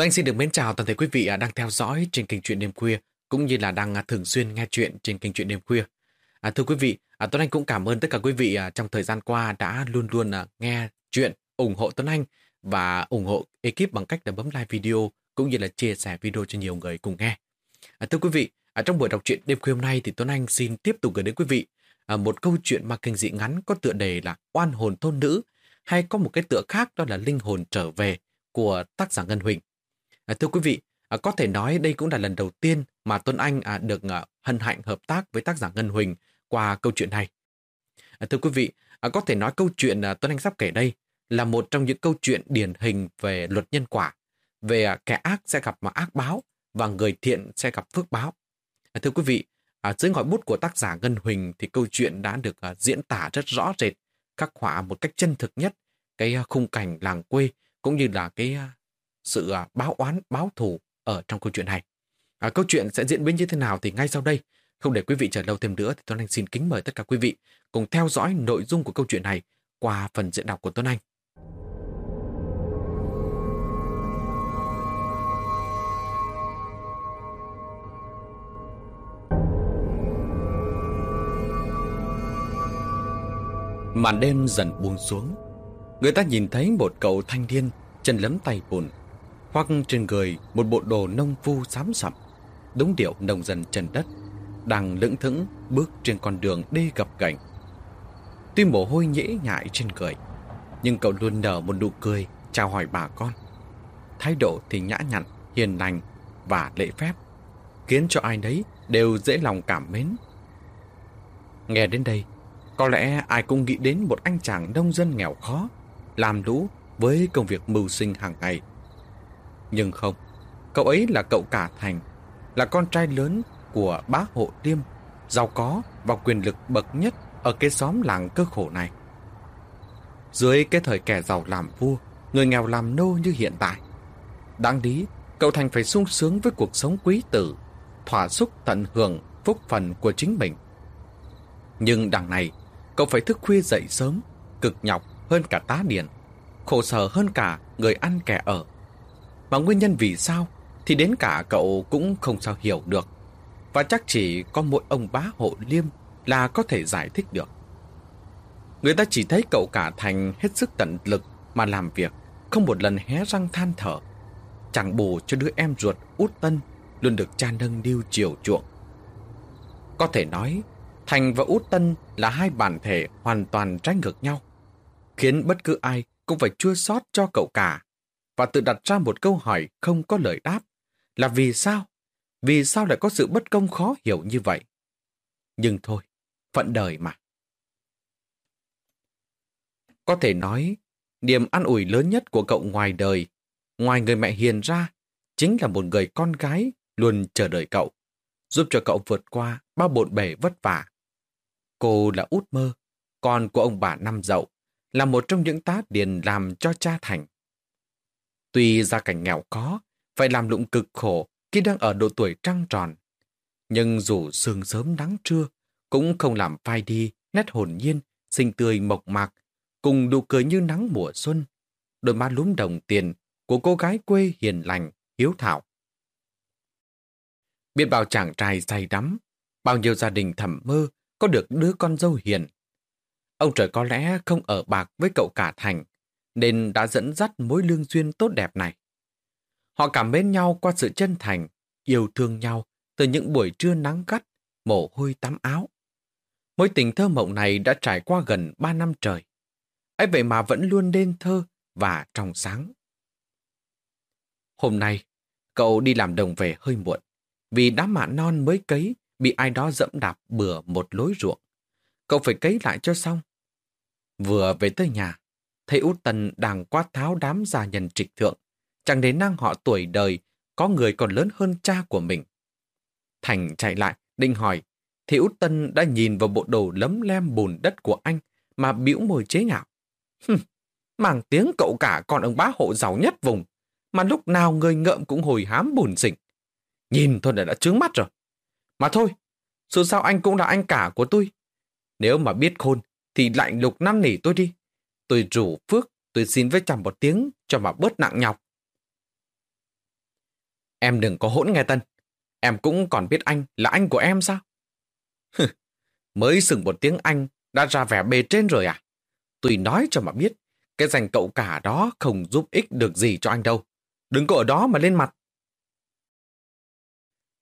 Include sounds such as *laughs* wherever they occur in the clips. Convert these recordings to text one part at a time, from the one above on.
Tôi anh xin được mến chào toàn thể quý vị à, đang theo dõi trên kênh chuyện đêm khuya cũng như là đang à, thường xuyên nghe chuyện trên kênh chuyện đêm khuya. À, thưa quý vị, à, Tuấn Anh cũng cảm ơn tất cả quý vị à, trong thời gian qua đã luôn luôn à, nghe chuyện, ủng hộ Tuấn Anh và ủng hộ ekip bằng cách là bấm like video cũng như là chia sẻ video cho nhiều người cùng nghe. À, thưa quý vị, à, trong buổi đọc truyện đêm khuya hôm nay thì Tuấn Anh xin tiếp tục gửi đến quý vị à, một câu chuyện mà kinh dị ngắn có tựa đề là Oan hồn thôn nữ hay có một cái tựa khác đó là Linh hồn trở về của tác giả Ngân Huỳnh. À, thưa quý vị, à, có thể nói đây cũng là lần đầu tiên mà Tuấn Anh à, được à, hân hạnh hợp tác với tác giả Ngân Huỳnh qua câu chuyện này. À, thưa quý vị, à, có thể nói câu chuyện à, Tuấn Anh sắp kể đây là một trong những câu chuyện điển hình về luật nhân quả, về à, kẻ ác sẽ gặp mà ác báo và người thiện sẽ gặp phước báo. À, thưa quý vị, à, dưới ngòi bút của tác giả Ngân Huỳnh thì câu chuyện đã được à, diễn tả rất rõ rệt, khắc họa một cách chân thực nhất cái à, khung cảnh làng quê cũng như là cái à, sự à, báo oán, báo thù ở trong câu chuyện này. À, câu chuyện sẽ diễn biến như thế nào thì ngay sau đây, không để quý vị chờ lâu thêm nữa thì Tuấn Anh xin kính mời tất cả quý vị cùng theo dõi nội dung của câu chuyện này qua phần diễn đọc của Tuấn Anh. Màn đêm dần buông xuống. Người ta nhìn thấy một cậu thanh niên chân lấm tay bùn, hoặc trên người một bộ đồ nông phu xám sậm, đúng điệu nông dân trần đất, đang lững thững bước trên con đường đê gập ghềnh. Tuy mồ hôi nhễ nhại trên người, nhưng cậu luôn nở một nụ cười chào hỏi bà con. Thái độ thì nhã nhặn, hiền lành và lễ phép, khiến cho ai nấy đều dễ lòng cảm mến. Nghe đến đây, có lẽ ai cũng nghĩ đến một anh chàng nông dân nghèo khó, làm lũ với công việc mưu sinh hàng ngày. Nhưng không, cậu ấy là cậu cả thành, là con trai lớn của bá hộ Liêm, giàu có và quyền lực bậc nhất ở cái xóm làng cơ khổ này. Dưới cái thời kẻ giàu làm vua, người nghèo làm nô như hiện tại. Đáng lý, cậu Thành phải sung sướng với cuộc sống quý tử, thỏa xúc tận hưởng phúc phần của chính mình. Nhưng đằng này, cậu phải thức khuya dậy sớm, cực nhọc hơn cả tá điện, khổ sở hơn cả người ăn kẻ ở. Mà nguyên nhân vì sao thì đến cả cậu cũng không sao hiểu được. Và chắc chỉ có mỗi ông bá hộ liêm là có thể giải thích được. Người ta chỉ thấy cậu cả thành hết sức tận lực mà làm việc, không một lần hé răng than thở. Chẳng bù cho đứa em ruột út tân luôn được cha nâng niu chiều chuộng. Có thể nói, Thành và út tân là hai bản thể hoàn toàn trái ngược nhau, khiến bất cứ ai cũng phải chua xót cho cậu cả và tự đặt ra một câu hỏi không có lời đáp là vì sao? Vì sao lại có sự bất công khó hiểu như vậy? Nhưng thôi, phận đời mà. Có thể nói, niềm an ủi lớn nhất của cậu ngoài đời, ngoài người mẹ hiền ra, chính là một người con gái luôn chờ đợi cậu, giúp cho cậu vượt qua bao bộn bề vất vả. Cô là út mơ, con của ông bà Năm Dậu, là một trong những tá điền làm cho cha Thành. Tuy gia cảnh nghèo có, phải làm lụng cực khổ khi đang ở độ tuổi trăng tròn. Nhưng dù sương sớm nắng trưa, cũng không làm phai đi nét hồn nhiên, xinh tươi mộc mạc, cùng nụ cười như nắng mùa xuân, đôi mắt lúm đồng tiền của cô gái quê hiền lành, hiếu thảo. Biết bao chàng trai say đắm, bao nhiêu gia đình thầm mơ có được đứa con dâu hiền. Ông trời có lẽ không ở bạc với cậu cả thành, nên đã dẫn dắt mối lương duyên tốt đẹp này. Họ cảm mến nhau qua sự chân thành, yêu thương nhau từ những buổi trưa nắng gắt, mồ hôi tắm áo. Mối tình thơ mộng này đã trải qua gần ba năm trời. ấy vậy mà vẫn luôn nên thơ và trong sáng. Hôm nay, cậu đi làm đồng về hơi muộn, vì đám mạ non mới cấy bị ai đó dẫm đạp bừa một lối ruộng. Cậu phải cấy lại cho xong. Vừa về tới nhà, thấy út tần đang quát tháo đám gia nhân trịch thượng, chẳng đến năng họ tuổi đời, có người còn lớn hơn cha của mình. Thành chạy lại, định hỏi, thì út tân đã nhìn vào bộ đồ lấm lem bùn đất của anh mà bĩu môi chế nhạo. Màng tiếng cậu cả còn ông bá hộ giàu nhất vùng, mà lúc nào người ngợm cũng hồi hám bùn xỉnh. Nhìn thôi đã, đã trướng mắt rồi. Mà thôi, dù sao anh cũng là anh cả của tôi. Nếu mà biết khôn, thì lạnh lục năm nỉ tôi đi. Tôi rủ phước, tôi xin với chồng một tiếng cho mà bớt nặng nhọc. Em đừng có hỗn nghe Tân. Em cũng còn biết anh là anh của em sao? Mới sừng một tiếng Anh đã ra vẻ bề trên rồi à? Tôi nói cho mà biết, cái danh cậu cả đó không giúp ích được gì cho anh đâu. Đừng có ở đó mà lên mặt.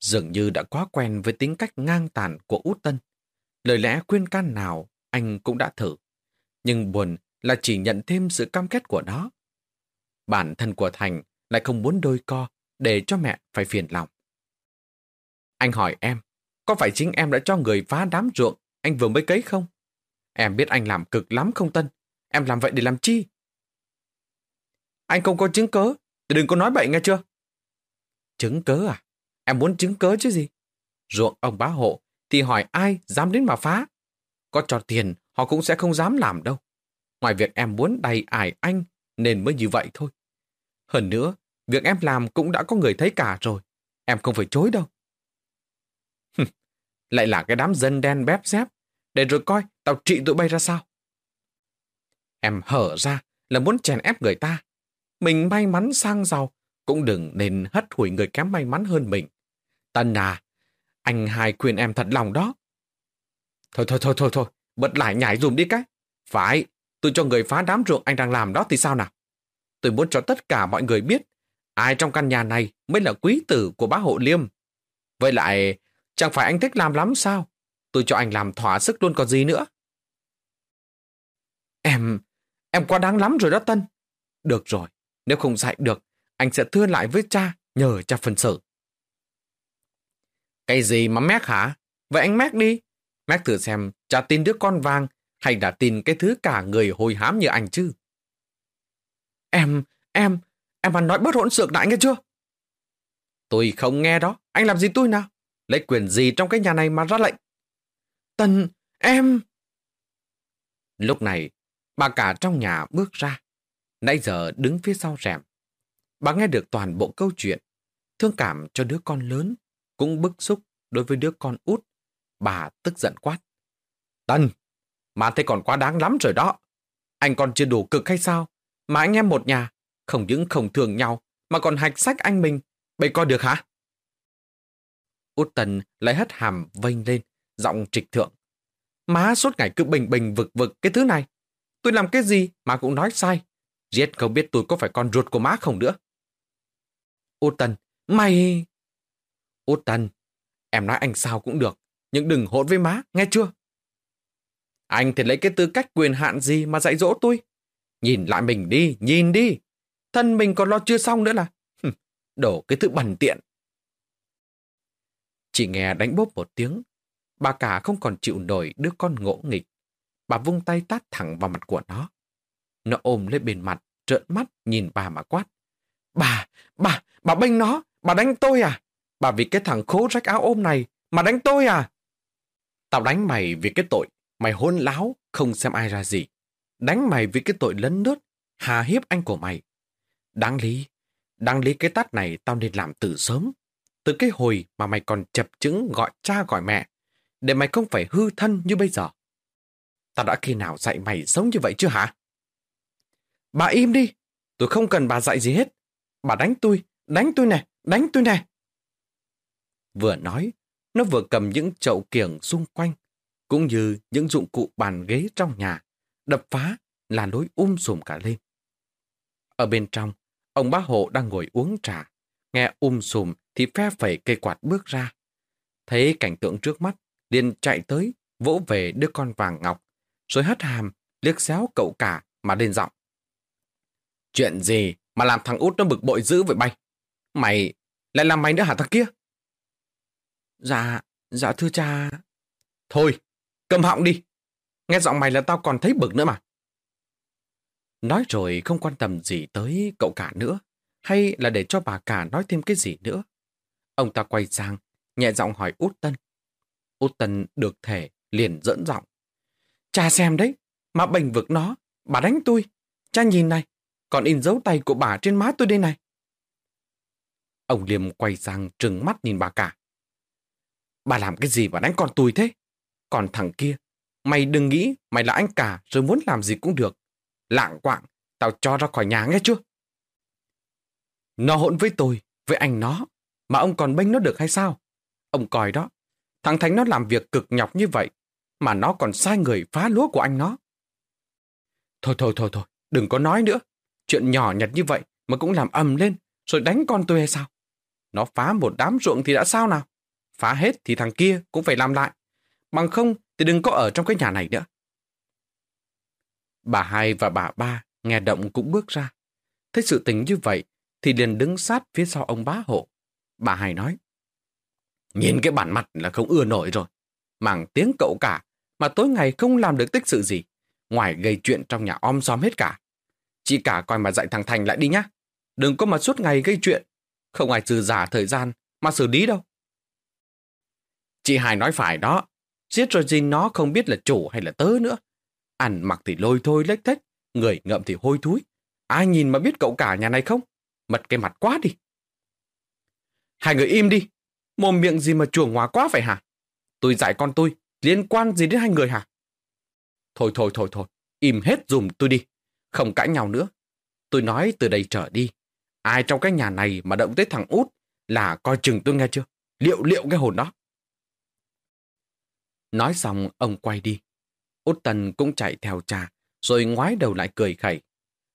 Dường như đã quá quen với tính cách ngang tàn của Út Tân. Lời lẽ khuyên can nào anh cũng đã thử. Nhưng buồn là chỉ nhận thêm sự cam kết của nó. Bản thân của Thành lại không muốn đôi co để cho mẹ phải phiền lòng. Anh hỏi em, có phải chính em đã cho người phá đám ruộng anh vừa mới cấy không? Em biết anh làm cực lắm không Tân? Em làm vậy để làm chi? Anh không có chứng cớ, thì đừng có nói bậy nghe chưa? Chứng cớ à? Em muốn chứng cớ chứ gì? Ruộng ông bá hộ thì hỏi ai dám đến mà phá? Có cho tiền họ cũng sẽ không dám làm đâu. Ngoài việc em muốn đầy ải anh nên mới như vậy thôi. Hơn nữa, việc em làm cũng đã có người thấy cả rồi. Em không phải chối đâu. Lại là cái đám dân đen bép dép. Để rồi coi tao trị tụi bay ra sao. Em hở ra là muốn chèn ép người ta. Mình may mắn sang giàu cũng đừng nên hất hủi người kém may mắn hơn mình. Tân à, anh hai khuyên em thật lòng đó. Thôi thôi thôi thôi thôi, bật lại nhảy dùm đi cái. Phải, tôi cho người phá đám ruộng anh đang làm đó thì sao nào? Tôi muốn cho tất cả mọi người biết ai trong căn nhà này mới là quý tử của bá hộ liêm. Vậy lại, chẳng phải anh thích làm lắm sao? Tôi cho anh làm thỏa sức luôn còn gì nữa. Em, em quá đáng lắm rồi đó Tân. Được rồi, nếu không dạy được, anh sẽ thưa lại với cha, nhờ cha phân xử. Cái gì mà mét hả? Vậy anh mét đi. Mét thử xem cha tin đứa con vàng hay đã tin cái thứ cả người hồi hám như anh chứ. Em, em, em ăn nói bớt hỗn xược đại nghe chưa? Tôi không nghe đó. Anh làm gì tôi nào? Lấy quyền gì trong cái nhà này mà ra lệnh? Tần, em... Lúc này, bà cả trong nhà bước ra. Nãy giờ đứng phía sau rèm. Bà nghe được toàn bộ câu chuyện. Thương cảm cho đứa con lớn, cũng bức xúc đối với đứa con út. Bà tức giận quát. Tần, mà thế còn quá đáng lắm rồi đó. Anh còn chưa đủ cực hay sao? Mà anh em một nhà, không những không thường nhau, mà còn hạch sách anh mình. Bày coi được hả? Út Tần lại hất hàm vênh lên, giọng trịch thượng. Má suốt ngày cứ bình bình vực vực cái thứ này. Tôi làm cái gì mà cũng nói sai. Giết không biết tôi có phải con ruột của má không nữa. Út Tần, mày... Út Tần, em nói anh sao cũng được, nhưng đừng hỗn với má, nghe chưa? Anh thì lấy cái tư cách quyền hạn gì mà dạy dỗ tôi? Nhìn lại mình đi, nhìn đi. Thân mình còn lo chưa xong nữa là. Đổ cái thứ bẩn tiện. Chỉ nghe đánh bốp một tiếng. Bà cả không còn chịu nổi đứa con ngỗ nghịch. Bà vung tay tát thẳng vào mặt của nó. Nó ôm lên bên mặt, trợn mắt nhìn bà mà quát. Bà, bà, bà bênh nó, bà đánh tôi à? Bà vì cái thằng khố rách áo ôm này mà đánh tôi à? Tao đánh mày vì cái tội Mày hôn láo, không xem ai ra gì. Đánh mày vì cái tội lấn nước, hà hiếp anh của mày. Đáng lý, đáng lý cái tát này tao nên làm từ sớm. Từ cái hồi mà mày còn chập chứng gọi cha gọi mẹ, để mày không phải hư thân như bây giờ. Tao đã khi nào dạy mày sống như vậy chưa hả? Bà im đi, tôi không cần bà dạy gì hết. Bà đánh tôi, đánh tôi nè, đánh tôi nè. Vừa nói, nó vừa cầm những chậu kiểng xung quanh, cũng như những dụng cụ bàn ghế trong nhà, đập phá là lối um sùm cả lên. Ở bên trong, ông bá hộ đang ngồi uống trà, nghe um sùm thì phe phẩy cây quạt bước ra. Thấy cảnh tượng trước mắt, liền chạy tới, vỗ về đứa con vàng ngọc, rồi hất hàm, liếc xéo cậu cả mà lên giọng. Chuyện gì mà làm thằng út nó bực bội dữ vậy bay? Mày, lại làm mày nữa hả thằng kia? Dạ, dạ thưa cha. Thôi, Cầm họng đi. Nghe giọng mày là tao còn thấy bực nữa mà. Nói rồi không quan tâm gì tới cậu cả nữa. Hay là để cho bà cả nói thêm cái gì nữa. Ông ta quay sang, nhẹ giọng hỏi Út Tân. Út Tân được thể, liền dẫn giọng. Cha xem đấy, mà bệnh vực nó, bà đánh tôi. Cha nhìn này, còn in dấu tay của bà trên má tôi đây này. Ông Liêm quay sang trừng mắt nhìn bà cả. Bà làm cái gì mà đánh con tôi thế? Còn thằng kia, mày đừng nghĩ mày là anh cả rồi muốn làm gì cũng được. Lạng quạng, tao cho ra khỏi nhà nghe chưa? Nó hỗn với tôi, với anh nó, mà ông còn bênh nó được hay sao? Ông coi đó, thằng Thánh nó làm việc cực nhọc như vậy, mà nó còn sai người phá lúa của anh nó. Thôi thôi thôi thôi, đừng có nói nữa. Chuyện nhỏ nhặt như vậy mà cũng làm ầm lên, rồi đánh con tôi hay sao? Nó phá một đám ruộng thì đã sao nào? Phá hết thì thằng kia cũng phải làm lại. Bằng không thì đừng có ở trong cái nhà này nữa. Bà hai và bà ba nghe động cũng bước ra. Thấy sự tình như vậy thì liền đứng sát phía sau ông bá hộ. Bà hai nói. Nhìn cái bản mặt là không ưa nổi rồi. Mảng tiếng cậu cả mà tối ngày không làm được tích sự gì. Ngoài gây chuyện trong nhà om xóm hết cả. Chị cả coi mà dạy thằng Thành lại đi nhá. Đừng có mà suốt ngày gây chuyện. Không ai trừ giả thời gian mà xử lý đâu. Chị Hải nói phải đó. Giết rồi gì nó không biết là chủ hay là tớ nữa. Ăn mặc thì lôi thôi lếch thách, người ngậm thì hôi thúi. Ai nhìn mà biết cậu cả nhà này không? Mật cái mặt quá đi. Hai người im đi. Mồm miệng gì mà chuồng hóa quá vậy hả? Tôi dạy con tôi, liên quan gì đến hai người hả? Thôi thôi thôi thôi, im hết dùm tôi đi. Không cãi nhau nữa. Tôi nói từ đây trở đi. Ai trong cái nhà này mà động tới thằng út là coi chừng tôi nghe chưa? Liệu liệu cái hồn đó. Nói xong ông quay đi. Út Tần cũng chạy theo cha, rồi ngoái đầu lại cười khẩy.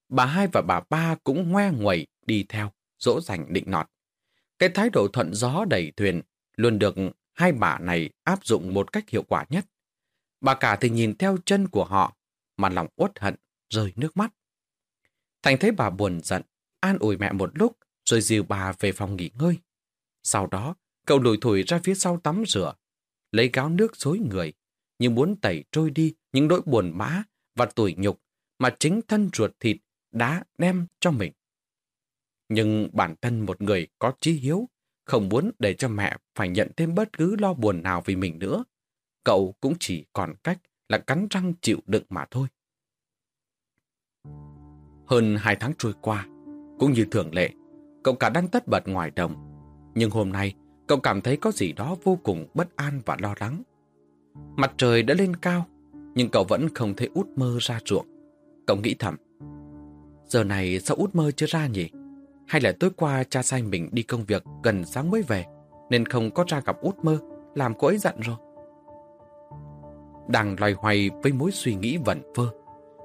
Bà hai và bà ba cũng ngoe nguẩy đi theo, dỗ dành định nọt. Cái thái độ thuận gió đẩy thuyền luôn được hai bà này áp dụng một cách hiệu quả nhất. Bà cả thì nhìn theo chân của họ, mà lòng uất hận, rơi nước mắt. Thành thấy bà buồn giận, an ủi mẹ một lúc, rồi dìu bà về phòng nghỉ ngơi. Sau đó, cậu lùi thủi ra phía sau tắm rửa, lấy gáo nước xối người, như muốn tẩy trôi đi những nỗi buồn bã và tủi nhục mà chính thân ruột thịt đã đem cho mình. Nhưng bản thân một người có trí hiếu, không muốn để cho mẹ phải nhận thêm bất cứ lo buồn nào vì mình nữa. Cậu cũng chỉ còn cách là cắn răng chịu đựng mà thôi. Hơn hai tháng trôi qua, cũng như thường lệ, cậu cả đang tất bật ngoài đồng. Nhưng hôm nay, cậu cảm thấy có gì đó vô cùng bất an và lo lắng. Mặt trời đã lên cao, nhưng cậu vẫn không thấy út mơ ra ruộng. Cậu nghĩ thầm, giờ này sao út mơ chưa ra nhỉ? Hay là tối qua cha sai mình đi công việc gần sáng mới về, nên không có ra gặp út mơ, làm cô ấy giận rồi. Đang loay hoay với mối suy nghĩ vẩn vơ,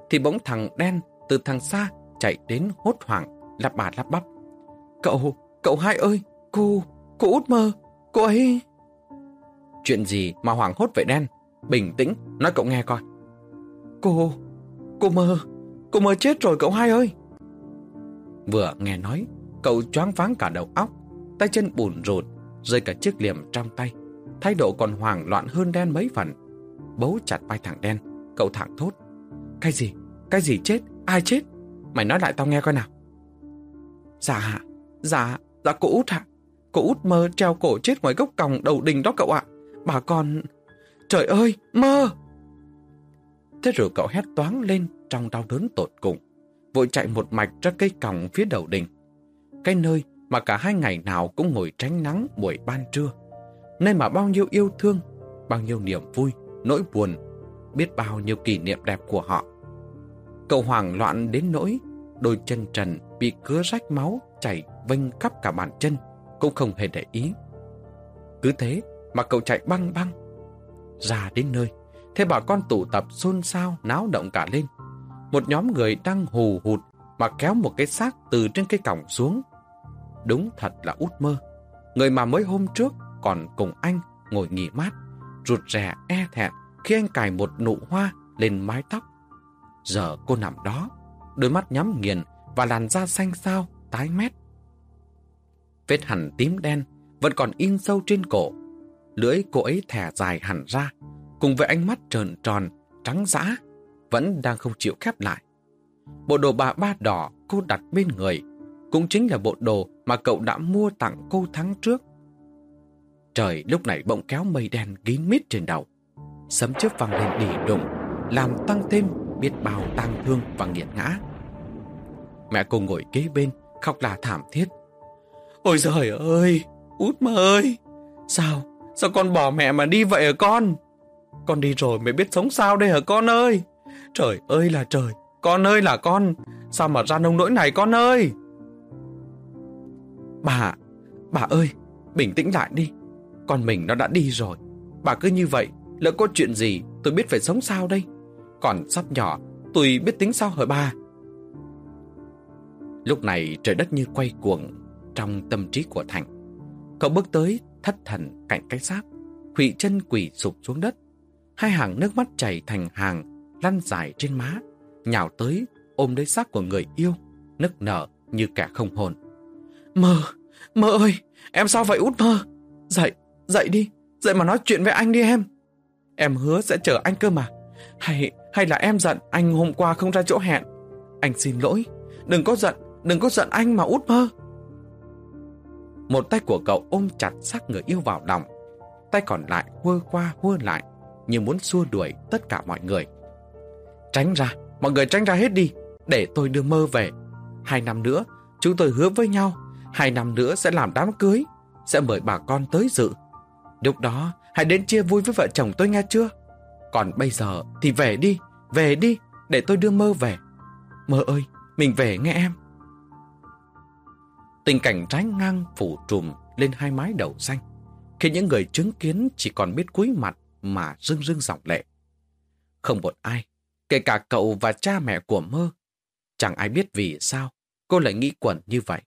thì bỗng thằng đen từ thằng xa chạy đến hốt hoảng, lắp bà lắp bắp. Cậu, cậu hai ơi, cô, cô út mơ, cô ấy... Chuyện gì mà hoảng hốt vậy đen? Bình tĩnh, nói cậu nghe coi. Cô, cô mơ, cô mơ chết rồi cậu hai ơi. Vừa nghe nói, cậu choáng váng cả đầu óc, tay chân bùn rột, rơi cả chiếc liềm trong tay. Thái độ còn hoảng loạn hơn đen mấy phần. Bấu chặt vai thằng đen, cậu thẳng thốt. Cái gì? Cái gì chết? Ai chết? Mày nói lại tao nghe coi nào. Dạ, dạ, dạ cô út ạ. Cô út mơ treo cổ chết ngoài gốc còng đầu đình đó cậu ạ. Bà con... Trời ơi, mơ! Thế rồi cậu hét toáng lên trong đau đớn tột cùng, vội chạy một mạch ra cây còng phía đầu đình. Cái nơi mà cả hai ngày nào cũng ngồi tránh nắng buổi ban trưa. Nơi mà bao nhiêu yêu thương, bao nhiêu niềm vui, nỗi buồn, biết bao nhiêu kỷ niệm đẹp của họ. Cậu hoảng loạn đến nỗi, đôi chân trần bị cứa rách máu chảy vênh khắp cả bàn chân, cũng không hề để ý. Cứ thế mà cậu chạy băng băng. Ra đến nơi, thế bà con tụ tập xôn xao náo động cả lên. Một nhóm người đang hù hụt mà kéo một cái xác từ trên cây cổng xuống. Đúng thật là út mơ. Người mà mới hôm trước còn cùng anh ngồi nghỉ mát, rụt rè e thẹn khi anh cài một nụ hoa lên mái tóc. Giờ cô nằm đó, đôi mắt nhắm nghiền và làn da xanh xao, tái mét. Vết hẳn tím đen vẫn còn in sâu trên cổ lưỡi cô ấy thẻ dài hẳn ra, cùng với ánh mắt tròn tròn, trắng dã, vẫn đang không chịu khép lại. Bộ đồ bà ba đỏ cô đặt bên người, cũng chính là bộ đồ mà cậu đã mua tặng cô tháng trước. Trời lúc này bỗng kéo mây đen kín mít trên đầu. Sấm chớp vang lên đỉ đụng làm tăng thêm biết bao tang thương và nghiệt ngã. Mẹ cô ngồi kế bên, khóc là thảm thiết. Ôi trời ơi, út mơ ơi, sao, Sao con bỏ mẹ mà đi vậy hả con? Con đi rồi mới biết sống sao đây hả con ơi? Trời ơi là trời, con ơi là con, sao mà ra nông nỗi này con ơi? Bà, bà ơi, bình tĩnh lại đi. Con mình nó đã đi rồi. Bà cứ như vậy, lỡ có chuyện gì tôi biết phải sống sao đây. Còn sắp nhỏ, tôi biết tính sao hả bà? Lúc này trời đất như quay cuồng trong tâm trí của Thành. Cậu bước tới thất thần cạnh cái xác, khụy chân quỳ sụp xuống đất. Hai hàng nước mắt chảy thành hàng, lăn dài trên má, nhào tới ôm lấy xác của người yêu, nức nở như kẻ không hồn. Mơ, mơ ơi, em sao vậy út mơ? Dậy, dậy đi, dậy mà nói chuyện với anh đi em. Em hứa sẽ chờ anh cơ mà. Hay, hay là em giận anh hôm qua không ra chỗ hẹn. Anh xin lỗi, đừng có giận, đừng có giận anh mà út mơ. Một tay của cậu ôm chặt xác người yêu vào lòng. Tay còn lại hua qua hua lại, như muốn xua đuổi tất cả mọi người. Tránh ra, mọi người tránh ra hết đi, để tôi đưa mơ về. Hai năm nữa, chúng tôi hứa với nhau, hai năm nữa sẽ làm đám cưới, sẽ mời bà con tới dự. Lúc đó, hãy đến chia vui với vợ chồng tôi nghe chưa? Còn bây giờ thì về đi, về đi, để tôi đưa mơ về. Mơ ơi, mình về nghe em. Tình cảnh trái ngang phủ trùm lên hai mái đầu xanh, khi những người chứng kiến chỉ còn biết cúi mặt mà rưng rưng dòng lệ. Không một ai, kể cả cậu và cha mẹ của mơ, chẳng ai biết vì sao cô lại nghĩ quẩn như vậy.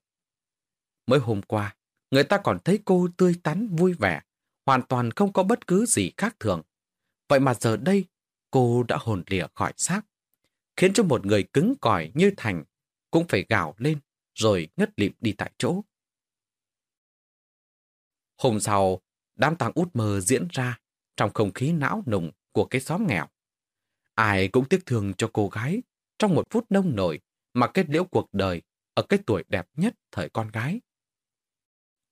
Mới hôm qua, người ta còn thấy cô tươi tắn vui vẻ, hoàn toàn không có bất cứ gì khác thường. Vậy mà giờ đây, cô đã hồn lìa khỏi xác, khiến cho một người cứng cỏi như Thành cũng phải gào lên rồi ngất lịm đi tại chỗ. Hôm sau, đám tang út mơ diễn ra trong không khí não nùng của cái xóm nghèo. Ai cũng tiếc thương cho cô gái trong một phút nông nổi mà kết liễu cuộc đời ở cái tuổi đẹp nhất thời con gái.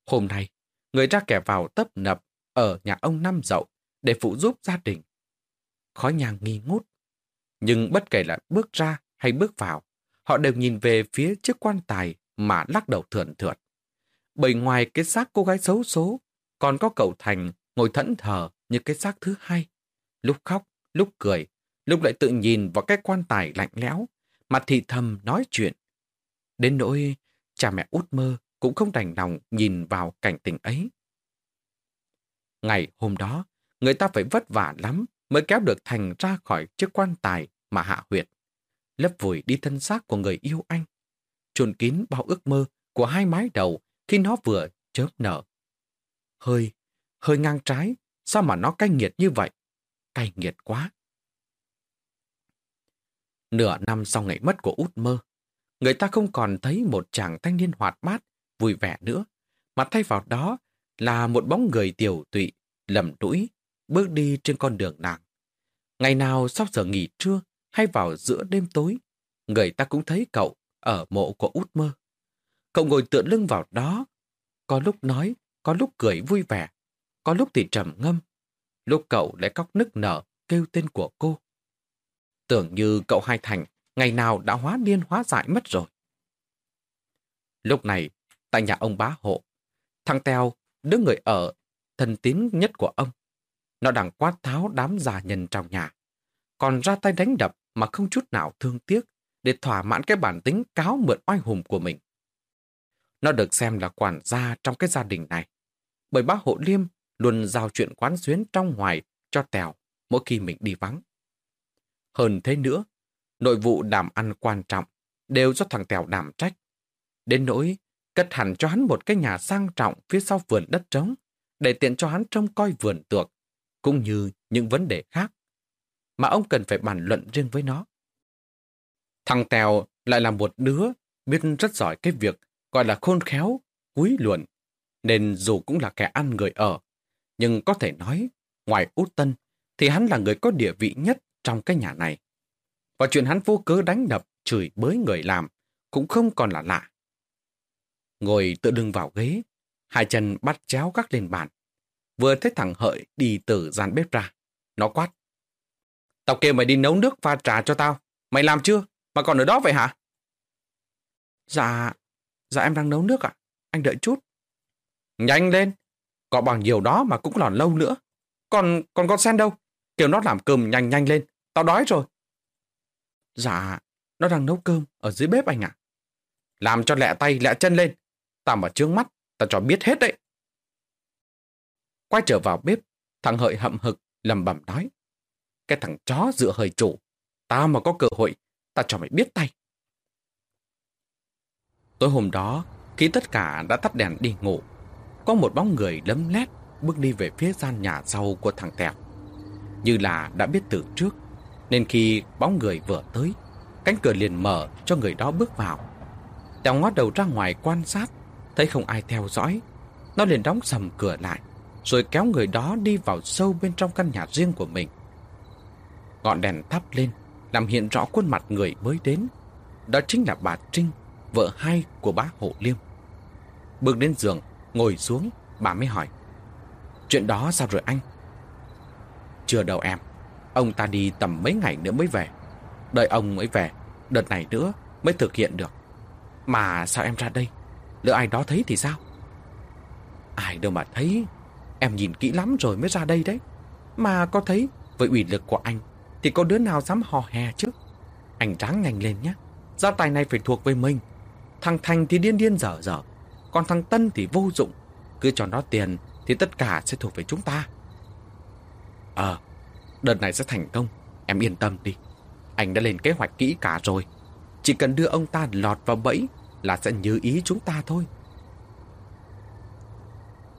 Hôm nay, người ra kẻ vào tấp nập ở nhà ông Năm Dậu để phụ giúp gia đình. Khói nhang nghi ngút. Nhưng bất kể là bước ra hay bước vào, họ đều nhìn về phía chiếc quan tài mà lắc đầu thườn thượt. Bởi ngoài cái xác cô gái xấu số, còn có cậu Thành ngồi thẫn thờ như cái xác thứ hai. Lúc khóc, lúc cười, lúc lại tự nhìn vào cái quan tài lạnh lẽo, mà thì thầm nói chuyện. Đến nỗi cha mẹ út mơ cũng không đành lòng nhìn vào cảnh tình ấy. Ngày hôm đó, người ta phải vất vả lắm mới kéo được Thành ra khỏi chiếc quan tài mà hạ huyệt. Lấp vùi đi thân xác của người yêu anh. trồn kín bao ước mơ của hai mái đầu khi nó vừa chớp nở. Hơi, hơi ngang trái, sao mà nó cay nghiệt như vậy? Cay nghiệt quá. Nửa năm sau ngày mất của út mơ, người ta không còn thấy một chàng thanh niên hoạt bát, vui vẻ nữa, mà thay vào đó là một bóng người tiểu tụy, lầm đũi, bước đi trên con đường nàng. Ngày nào sau giờ nghỉ trưa hay vào giữa đêm tối, người ta cũng thấy cậu ở mộ của út mơ. Cậu ngồi tựa lưng vào đó, có lúc nói, có lúc cười vui vẻ, có lúc thì trầm ngâm, lúc cậu lại cóc nức nở kêu tên của cô. Tưởng như cậu Hai Thành ngày nào đã hóa điên hóa dại mất rồi. Lúc này, tại nhà ông bá hộ, thằng Teo, đứa người ở, thân tín nhất của ông, nó đang quát tháo đám già nhân trong nhà, còn ra tay đánh đập mà không chút nào thương tiếc để thỏa mãn cái bản tính cáo mượn oai hùng của mình. Nó được xem là quản gia trong cái gia đình này, bởi bác hộ liêm luôn giao chuyện quán xuyến trong ngoài cho Tèo mỗi khi mình đi vắng. Hơn thế nữa, nội vụ đảm ăn quan trọng đều do thằng Tèo đảm trách. Đến nỗi cất hẳn cho hắn một cái nhà sang trọng phía sau vườn đất trống để tiện cho hắn trông coi vườn tược, cũng như những vấn đề khác mà ông cần phải bàn luận riêng với nó. Thằng Tèo lại là một đứa biết rất giỏi cái việc gọi là khôn khéo, quý luận, nên dù cũng là kẻ ăn người ở, nhưng có thể nói, ngoài Út Tân, thì hắn là người có địa vị nhất trong cái nhà này. Và chuyện hắn vô cớ đánh đập, chửi bới người làm, cũng không còn là lạ. Ngồi tự đưng vào ghế, hai chân bắt chéo gác lên bàn. Vừa thấy thằng Hợi đi từ gian bếp ra. Nó quát. Tao kêu mày đi nấu nước pha trà cho tao. Mày làm chưa? Mà còn ở đó vậy hả? Dạ, dạ em đang nấu nước ạ. Anh đợi chút. Nhanh lên. Có bằng nhiều đó mà cũng còn lâu nữa. Còn còn con sen đâu? Kêu nó làm cơm nhanh nhanh lên. Tao đói rồi. Dạ, nó đang nấu cơm ở dưới bếp anh ạ. Làm cho lẹ tay lẹ chân lên. Tao mà trướng mắt, tao cho biết hết đấy. Quay trở vào bếp, thằng Hợi hậm hực, lầm bẩm nói. Cái thằng chó dựa hơi chủ, tao mà có cơ hội, tao cho mày biết tay. Tối hôm đó, khi tất cả đã tắt đèn đi ngủ, có một bóng người lấm lét bước đi về phía gian nhà sau của thằng tẹo, Như là đã biết từ trước, nên khi bóng người vừa tới, cánh cửa liền mở cho người đó bước vào. Tèo ngó đầu ra ngoài quan sát, thấy không ai theo dõi. Nó liền đóng sầm cửa lại, rồi kéo người đó đi vào sâu bên trong căn nhà riêng của mình. Ngọn đèn thắp lên, làm hiện rõ khuôn mặt người mới đến. Đó chính là bà Trinh, vợ hai của bác Hộ Liêm. Bước đến giường, ngồi xuống, bà mới hỏi. Chuyện đó sao rồi anh? Chưa đâu em. Ông ta đi tầm mấy ngày nữa mới về. Đợi ông mới về, đợt này nữa mới thực hiện được. Mà sao em ra đây? Lỡ ai đó thấy thì sao? Ai đâu mà thấy. Em nhìn kỹ lắm rồi mới ra đây đấy. Mà có thấy với ủy lực của anh thì có đứa nào dám hò hè chứ? Anh ráng nhanh lên nhé. Gia tài này phải thuộc về mình. Thằng Thành thì điên điên dở dở. Còn thằng Tân thì vô dụng. Cứ cho nó tiền thì tất cả sẽ thuộc về chúng ta. Ờ, đợt này sẽ thành công. Em yên tâm đi. Anh đã lên kế hoạch kỹ cả rồi. Chỉ cần đưa ông ta lọt vào bẫy là sẽ như ý chúng ta thôi.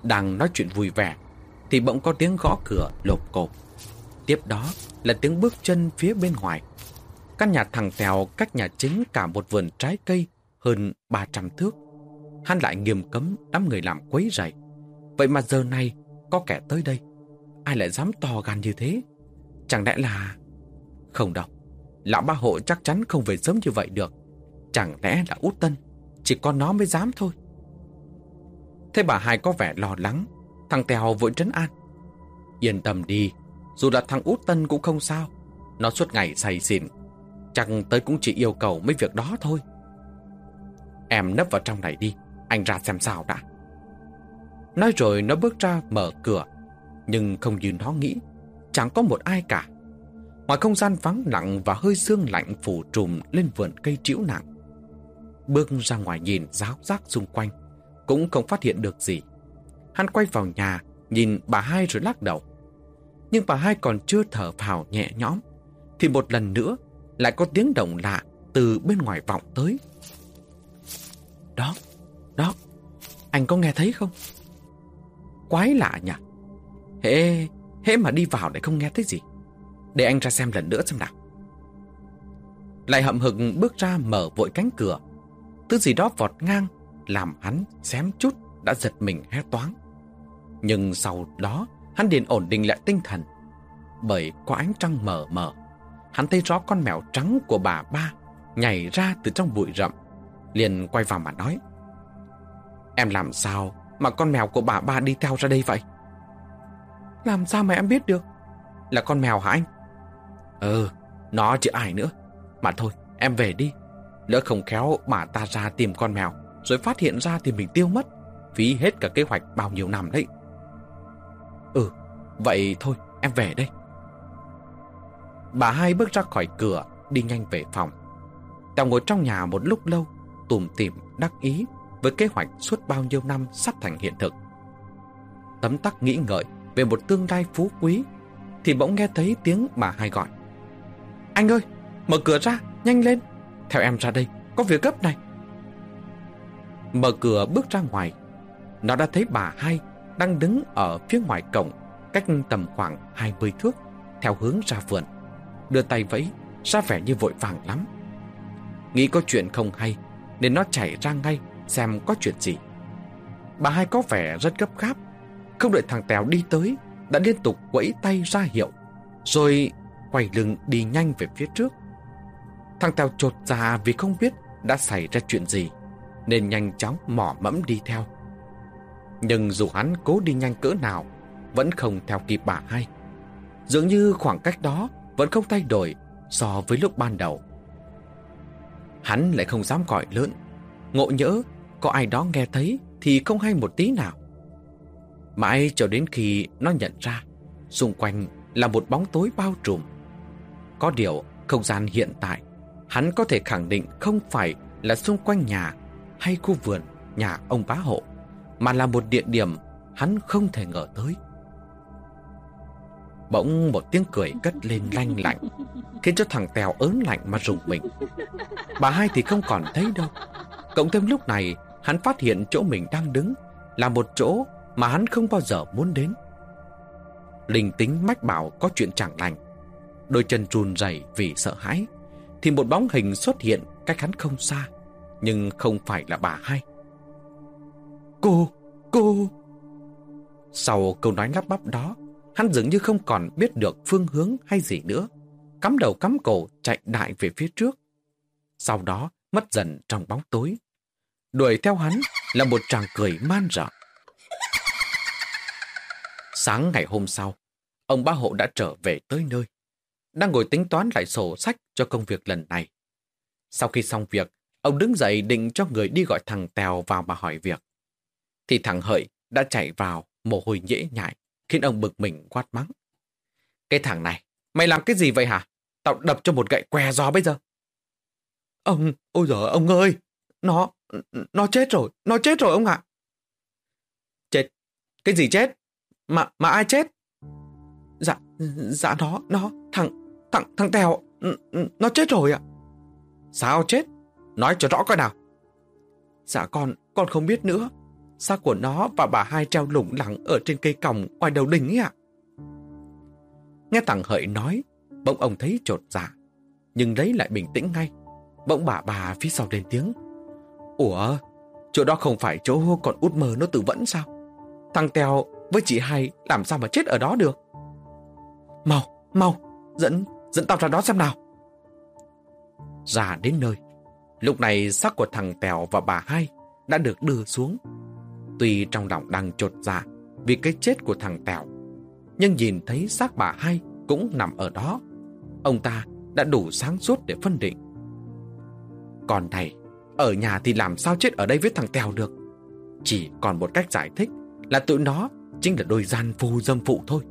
Đang nói chuyện vui vẻ thì bỗng có tiếng gõ cửa lộp cộp. Tiếp đó là tiếng bước chân phía bên ngoài. Căn nhà thằng Tèo cách nhà chính cả một vườn trái cây hơn 300 thước. Hắn lại nghiêm cấm đám người làm quấy rầy. Vậy mà giờ này có kẻ tới đây. Ai lại dám to gan như thế? Chẳng lẽ là... Không đâu. Lão ba hộ chắc chắn không về sớm như vậy được. Chẳng lẽ là út tân? Chỉ có nó mới dám thôi. Thế bà hai có vẻ lo lắng. Thằng Tèo vội trấn an. Yên tâm đi. Dù là thằng út tân cũng không sao. Nó suốt ngày say xỉn. Chẳng tới cũng chỉ yêu cầu mấy việc đó thôi. Em nấp vào trong này đi. Anh ra xem sao đã. Nói rồi nó bước ra mở cửa. Nhưng không như nó nghĩ. Chẳng có một ai cả. Ngoài không gian vắng lặng và hơi sương lạnh phủ trùm lên vườn cây trĩu nặng. Bước ra ngoài nhìn ráo rác xung quanh, cũng không phát hiện được gì. Hắn quay vào nhà, nhìn bà hai rồi lắc đầu. Nhưng bà hai còn chưa thở phào nhẹ nhõm, thì một lần nữa lại có tiếng động lạ từ bên ngoài vọng tới. Đó, đó, anh có nghe thấy không? Quái lạ nhỉ? Hễ, hễ mà đi vào lại không nghe thấy gì. Để anh ra xem lần nữa xem nào. Lại hậm hực bước ra mở vội cánh cửa. Thứ gì đó vọt ngang, làm hắn xém chút đã giật mình hét toáng. Nhưng sau đó, hắn liền ổn định lại tinh thần. Bởi có ánh trăng mờ mờ, hắn thấy rõ con mèo trắng của bà ba nhảy ra từ trong bụi rậm. Liền quay vào mà nói. Em làm sao mà con mèo của bà ba đi theo ra đây vậy? Làm sao mà em biết được? Là con mèo hả anh? Ừ, nó chứ ai nữa. Mà thôi, em về đi. Lỡ không khéo bà ta ra tìm con mèo, rồi phát hiện ra thì mình tiêu mất. Phí hết cả kế hoạch bao nhiêu năm đấy. Vậy thôi, em về đây. Bà hai bước ra khỏi cửa, đi nhanh về phòng. Tèo ngồi trong nhà một lúc lâu, tùm tìm, đắc ý với kế hoạch suốt bao nhiêu năm sắp thành hiện thực. Tấm tắc nghĩ ngợi về một tương lai phú quý, thì bỗng nghe thấy tiếng bà hai gọi. Anh ơi, mở cửa ra, nhanh lên. Theo em ra đây, có việc gấp này. Mở cửa bước ra ngoài, nó đã thấy bà hai đang đứng ở phía ngoài cổng, cách tầm khoảng 20 thước, theo hướng ra vườn. Đưa tay vẫy, ra vẻ như vội vàng lắm. Nghĩ có chuyện không hay, nên nó chạy ra ngay xem có chuyện gì. Bà hai có vẻ rất gấp gáp, không đợi thằng Tèo đi tới, đã liên tục quẫy tay ra hiệu, rồi quay lưng đi nhanh về phía trước. Thằng Tèo trột ra vì không biết đã xảy ra chuyện gì, nên nhanh chóng mỏ mẫm đi theo. Nhưng dù hắn cố đi nhanh cỡ nào, vẫn không theo kịp bà hai. Dường như khoảng cách đó vẫn không thay đổi so với lúc ban đầu. Hắn lại không dám gọi lớn, ngộ nhỡ có ai đó nghe thấy thì không hay một tí nào. Mãi cho đến khi nó nhận ra, xung quanh là một bóng tối bao trùm. Có điều, không gian hiện tại, hắn có thể khẳng định không phải là xung quanh nhà hay khu vườn nhà ông bá hộ, mà là một địa điểm hắn không thể ngờ tới. Bỗng một tiếng cười cất lên lanh lạnh, khiến cho thằng Tèo ớn lạnh mà rùng mình. Bà hai thì không còn thấy đâu. Cộng thêm lúc này, hắn phát hiện chỗ mình đang đứng là một chỗ mà hắn không bao giờ muốn đến. Linh tính mách bảo có chuyện chẳng lành. Đôi chân trùn rẩy vì sợ hãi, thì một bóng hình xuất hiện cách hắn không xa, nhưng không phải là bà hai. Cô, cô... Sau câu nói lắp bắp đó, hắn dường như không còn biết được phương hướng hay gì nữa. Cắm đầu cắm cổ chạy đại về phía trước. Sau đó mất dần trong bóng tối. Đuổi theo hắn là một chàng cười man rợ. Sáng ngày hôm sau, ông ba hộ đã trở về tới nơi. Đang ngồi tính toán lại sổ sách cho công việc lần này. Sau khi xong việc, ông đứng dậy định cho người đi gọi thằng Tèo vào mà hỏi việc. Thì thằng Hợi đã chạy vào, mồ hôi nhễ nhại, khiến ông bực mình quát mắng. Cái thằng này, mày làm cái gì vậy hả? Tao đập cho một gậy què gió bây giờ. Ông, ôi giời ông ơi, nó, nó chết rồi, nó chết rồi ông ạ. Chết? Cái gì chết? Mà, mà ai chết? Dạ, dạ nó, nó, thằng, thằng, thằng Tèo, nó chết rồi ạ. Sao chết? Nói cho rõ coi nào. Dạ con, con không biết nữa. Xác của nó và bà hai treo lủng lẳng ở trên cây còng ngoài đầu đình ấy ạ. Nghe thằng Hợi nói, bỗng ông thấy trột dạ, nhưng lấy lại bình tĩnh ngay. Bỗng bà bà phía sau lên tiếng. Ủa, chỗ đó không phải chỗ còn út mờ nó tự vẫn sao? Thằng Tèo với chị hai làm sao mà chết ở đó được? Mau, mau, dẫn, dẫn tao ra đó xem nào. Ra đến nơi, lúc này xác của thằng Tèo và bà hai đã được đưa xuống. Tuy trong lòng đang trột dạ vì cái chết của thằng Tèo, nhưng nhìn thấy xác bà hai cũng nằm ở đó. Ông ta đã đủ sáng suốt để phân định. Còn này, ở nhà thì làm sao chết ở đây với thằng Tèo được? Chỉ còn một cách giải thích là tụi nó chính là đôi gian phu dâm phụ thôi.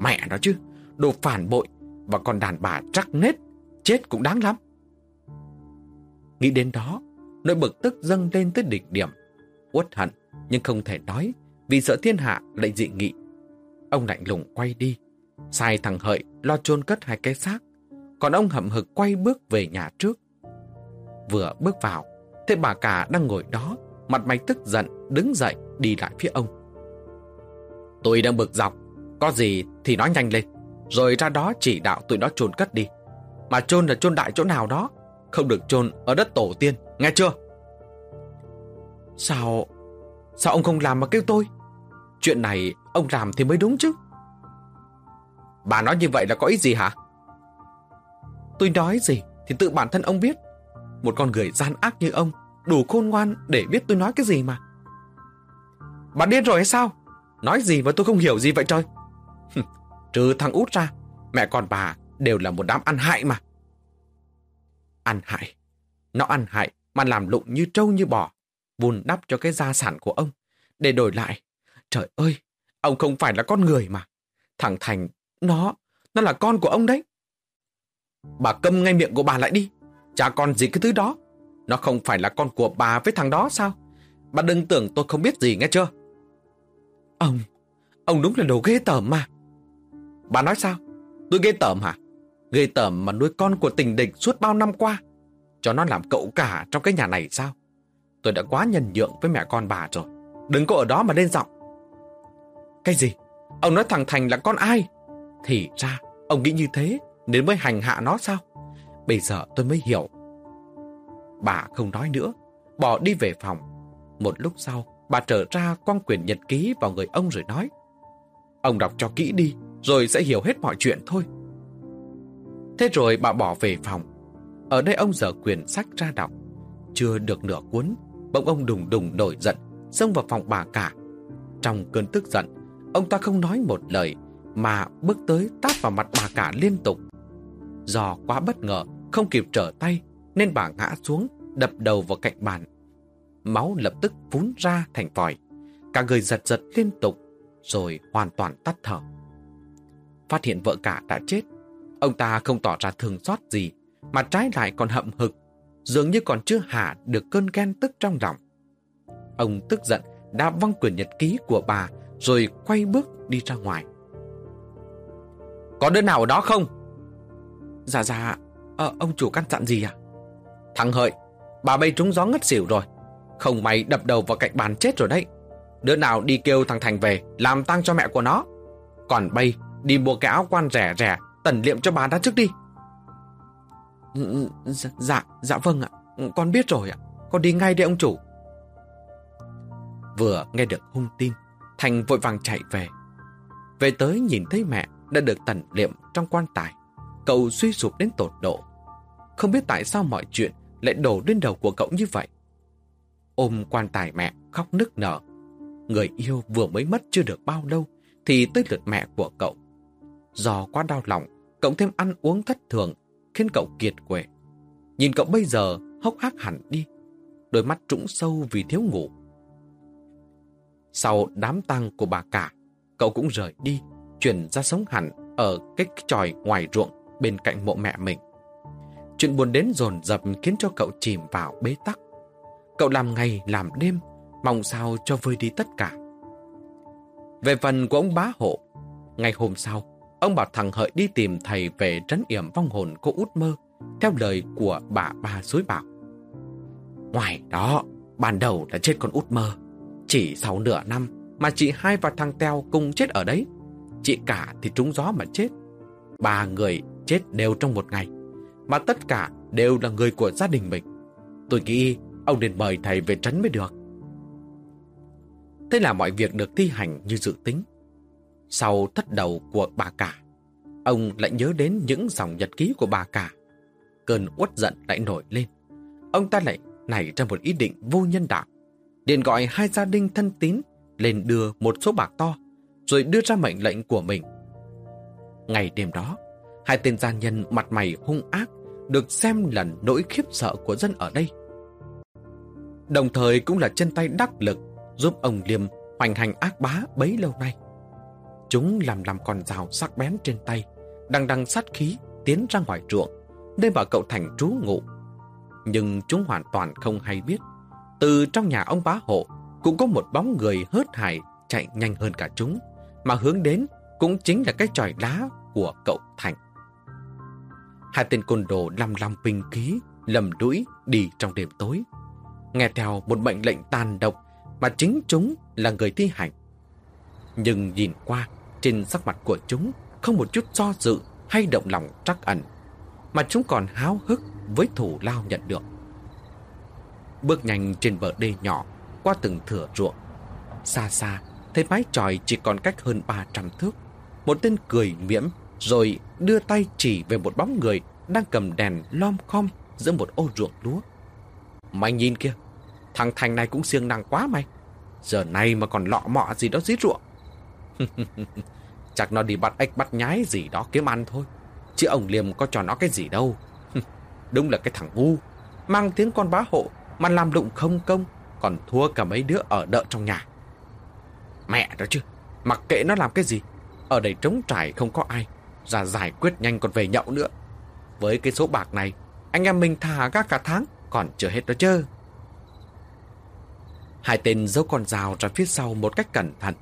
Mẹ nó chứ, đồ phản bội và còn đàn bà trắc nết, chết cũng đáng lắm. Nghĩ đến đó, nỗi bực tức dâng lên tới đỉnh điểm. Uất hận, nhưng không thể nói vì sợ thiên hạ lại dị nghị. Ông lạnh lùng quay đi, sai thằng Hợi lo chôn cất hai cái xác, còn ông hậm hực quay bước về nhà trước. Vừa bước vào, thấy bà cả đang ngồi đó, mặt mày tức giận, đứng dậy đi lại phía ông. Tôi đang bực dọc, có gì thì nói nhanh lên, rồi ra đó chỉ đạo tụi nó chôn cất đi. Mà chôn là chôn đại chỗ nào đó, không được chôn ở đất tổ tiên, nghe chưa? Sao... Sao ông không làm mà kêu tôi? Chuyện này ông làm thì mới đúng chứ. Bà nói như vậy là có ý gì hả? Tôi nói gì thì tự bản thân ông biết. Một con người gian ác như ông đủ khôn ngoan để biết tôi nói cái gì mà. Bà điên rồi hay sao? Nói gì mà tôi không hiểu gì vậy trời? Trừ thằng út ra, mẹ con bà đều là một đám ăn hại mà. Ăn hại? Nó ăn hại mà làm lụng như trâu như bò, vun đắp cho cái gia sản của ông, để đổi lại. Trời ơi, ông không phải là con người mà. Thằng Thành, nó, nó là con của ông đấy. Bà câm ngay miệng của bà lại đi. Chả còn gì cái thứ đó. Nó không phải là con của bà với thằng đó sao? Bà đừng tưởng tôi không biết gì nghe chưa? Ông, ông đúng là đồ ghê tởm mà. Bà nói sao? Tôi ghê tởm hả? Ghê tởm mà nuôi con của tình địch suốt bao năm qua. Cho nó làm cậu cả trong cái nhà này sao? Tôi đã quá nhân nhượng với mẹ con bà rồi. Đừng có ở đó mà lên giọng. Cái gì? Ông nói thằng Thành là con ai? Thì ra, ông nghĩ như thế nên mới hành hạ nó sao? Bây giờ tôi mới hiểu. Bà không nói nữa, bỏ đi về phòng. Một lúc sau, bà trở ra quăng quyển nhật ký vào người ông rồi nói. Ông đọc cho kỹ đi, rồi sẽ hiểu hết mọi chuyện thôi. Thế rồi bà bỏ về phòng. Ở đây ông dở quyển sách ra đọc. Chưa được nửa cuốn, bỗng ông đùng đùng nổi giận, xông vào phòng bà cả. Trong cơn tức giận, ông ta không nói một lời, mà bước tới tát vào mặt bà cả liên tục. Do quá bất ngờ, không kịp trở tay, nên bà ngã xuống, đập đầu vào cạnh bàn. Máu lập tức phún ra thành vòi. Cả người giật giật liên tục, rồi hoàn toàn tắt thở. Phát hiện vợ cả đã chết, ông ta không tỏ ra thương xót gì, mà trái lại còn hậm hực, dường như còn chưa hạ được cơn ghen tức trong lòng. Ông tức giận đã văng quyển nhật ký của bà rồi quay bước đi ra ngoài. Có đứa nào ở đó không? Dạ dạ, à, ông chủ căn dặn gì à? Thằng Hợi, bà bay trúng gió ngất xỉu rồi. Không may đập đầu vào cạnh bàn chết rồi đấy. Đứa nào đi kêu thằng Thành về làm tang cho mẹ của nó. Còn bay đi mua cái áo quan rẻ rẻ tẩn liệm cho bà đã trước đi. Ừ, ừ, dạ, dạ, dạ vâng ạ. Ừ, con biết rồi ạ. Con đi ngay đây ông chủ. Vừa nghe được hung tin, Thành vội vàng chạy về. Về tới nhìn thấy mẹ đã được tẩn liệm trong quan tài. Cậu suy sụp đến tột độ. Không biết tại sao mọi chuyện lại đổ lên đầu của cậu như vậy. Ôm quan tài mẹ khóc nức nở. Người yêu vừa mới mất chưa được bao lâu thì tới lượt mẹ của cậu. Do quá đau lòng, cậu thêm ăn uống thất thường khiến cậu kiệt quệ. Nhìn cậu bây giờ hốc hác hẳn đi, đôi mắt trũng sâu vì thiếu ngủ. Sau đám tang của bà cả, cậu cũng rời đi, chuyển ra sống hẳn ở cái tròi ngoài ruộng bên cạnh mộ mẹ mình. Chuyện buồn đến dồn dập khiến cho cậu chìm vào bế tắc. Cậu làm ngày làm đêm, mong sao cho vơi đi tất cả. Về phần của ông bá hộ, ngày hôm sau, ông bảo thằng Hợi đi tìm thầy về trấn yểm vong hồn cô út mơ, theo lời của bà bà suối bảo. Ngoài đó, ban đầu đã chết con út mơ. Chỉ sau nửa năm mà chị hai và thằng Teo cùng chết ở đấy. Chị cả thì trúng gió mà chết. Ba người chết đều trong một ngày. Mà tất cả đều là người của gia đình mình. Tôi nghĩ ông nên mời thầy về trấn mới được. Thế là mọi việc được thi hành như dự tính. Sau thất đầu của bà cả, ông lại nhớ đến những dòng nhật ký của bà cả. Cơn uất giận lại nổi lên. Ông ta lại nảy ra một ý định vô nhân đạo. Điện gọi hai gia đình thân tín lên đưa một số bạc to, rồi đưa ra mệnh lệnh của mình. Ngày đêm đó, hai tên gia nhân mặt mày hung ác được xem là nỗi khiếp sợ của dân ở đây. Đồng thời cũng là chân tay đắc lực giúp ông Liêm hoành hành ác bá bấy lâu nay. Chúng làm làm con rào sắc bén trên tay, đằng đằng sát khí tiến ra ngoài ruộng, nơi mà cậu Thành trú ngụ. Nhưng chúng hoàn toàn không hay biết, từ trong nhà ông bá hộ cũng có một bóng người hớt hải chạy nhanh hơn cả chúng, mà hướng đến cũng chính là cái tròi đá của cậu Thành. Hai tên côn đồ lăm lăm binh khí, lầm đuổi đi trong đêm tối. Nghe theo một mệnh lệnh tàn độc mà chính chúng là người thi hành. Nhưng nhìn qua, trên sắc mặt của chúng không một chút do dự hay động lòng trắc ẩn, mà chúng còn háo hức với thủ lao nhận được. Bước nhanh trên bờ đê nhỏ, qua từng thửa ruộng. Xa xa, thấy mái tròi chỉ còn cách hơn 300 thước. Một tên cười miễm rồi đưa tay chỉ về một bóng người đang cầm đèn lom khom giữa một ô ruộng lúa. Mày nhìn kia, thằng Thành này cũng siêng năng quá mày. Giờ này mà còn lọ mọ gì đó dưới ruộng. *laughs* Chắc nó đi bắt ếch bắt nhái gì đó kiếm ăn thôi. Chứ ông Liêm có cho nó cái gì đâu. *laughs* Đúng là cái thằng ngu. Mang tiếng con bá hộ mà làm lụng không công. Còn thua cả mấy đứa ở đợ trong nhà. Mẹ đó chứ. Mặc kệ nó làm cái gì. Ở đây trống trải không có ai. Ra giải quyết nhanh còn về nhậu nữa. Với cái số bạc này, anh em mình thả các cả tháng. Còn chưa hết đó chứ. Hai tên giấu con dao ra phía sau một cách cẩn thận.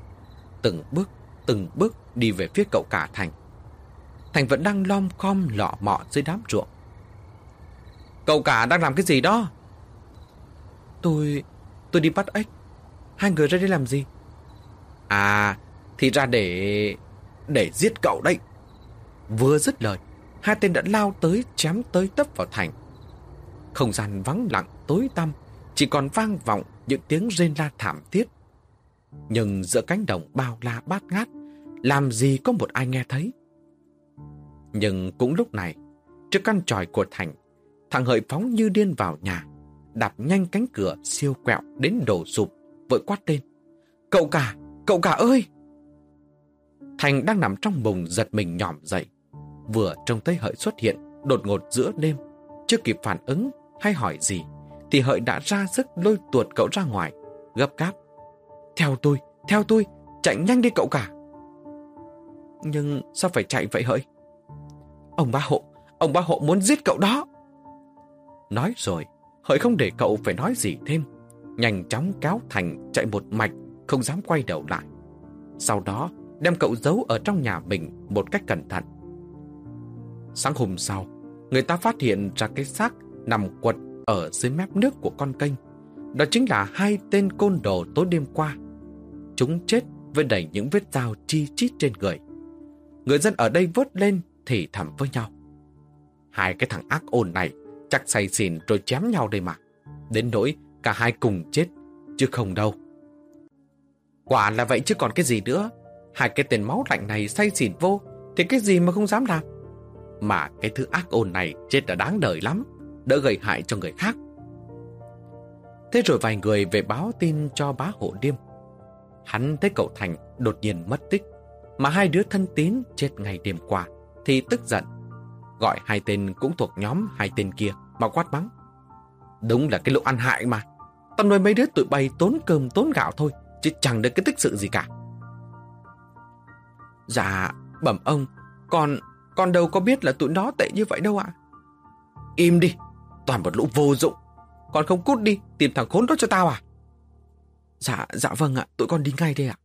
Từng bước, từng bước đi về phía cậu cả Thành. Thành vẫn đang lom khom lọ mọ dưới đám ruộng. Cậu cả đang làm cái gì đó? Tôi... tôi đi bắt ếch. Hai người ra đây làm gì? À, thì ra để... để giết cậu đấy. Vừa dứt lời, hai tên đã lao tới chém tới tấp vào Thành. Không gian vắng lặng, tối tăm, chỉ còn vang vọng những tiếng rên la thảm thiết. Nhưng giữa cánh đồng bao la bát ngát, làm gì có một ai nghe thấy. Nhưng cũng lúc này, trước căn tròi của Thành, thằng Hợi phóng như điên vào nhà, đạp nhanh cánh cửa siêu quẹo đến đổ sụp, vội quát tên. Cậu cả, cậu cả ơi! Thành đang nằm trong bùng giật mình nhòm dậy. Vừa trông thấy Hợi xuất hiện, đột ngột giữa đêm, chưa kịp phản ứng hay hỏi gì thì hợi đã ra sức lôi tuột cậu ra ngoài, gấp gáp. Theo tôi, theo tôi, chạy nhanh đi cậu cả. Nhưng sao phải chạy vậy hỡi? Ông ba hộ, ông ba hộ muốn giết cậu đó. Nói rồi, hỡi không để cậu phải nói gì thêm. Nhanh chóng kéo Thành chạy một mạch, không dám quay đầu lại. Sau đó, đem cậu giấu ở trong nhà mình một cách cẩn thận. Sáng hôm sau, người ta phát hiện ra cái xác nằm quật ở dưới mép nước của con kênh. Đó chính là hai tên côn đồ tối đêm qua. Chúng chết với đầy những vết dao chi chít trên người. Người dân ở đây vớt lên thì thầm với nhau. Hai cái thằng ác ôn này chắc say xỉn rồi chém nhau đây mà. Đến nỗi cả hai cùng chết, chứ không đâu. Quả là vậy chứ còn cái gì nữa. Hai cái tên máu lạnh này say xỉn vô, thì cái gì mà không dám làm. Mà cái thứ ác ôn này chết là đáng đời lắm, đỡ gây hại cho người khác. Thế rồi vài người về báo tin cho bá hộ điêm. Hắn thấy cậu Thành đột nhiên mất tích, mà hai đứa thân tín chết ngày đêm qua, thì tức giận. Gọi hai tên cũng thuộc nhóm hai tên kia mà quát mắng. Đúng là cái lũ ăn hại mà. Tao nuôi mấy đứa tụi bay tốn cơm tốn gạo thôi, chứ chẳng được cái tích sự gì cả. Dạ, bẩm ông, con, con đâu có biết là tụi nó tệ như vậy đâu ạ. Im đi, toàn một lũ vô dụng. Con không cút đi, tìm thằng khốn đó cho tao à? Dạ, dạ vâng ạ, tụi con đi ngay đây ạ.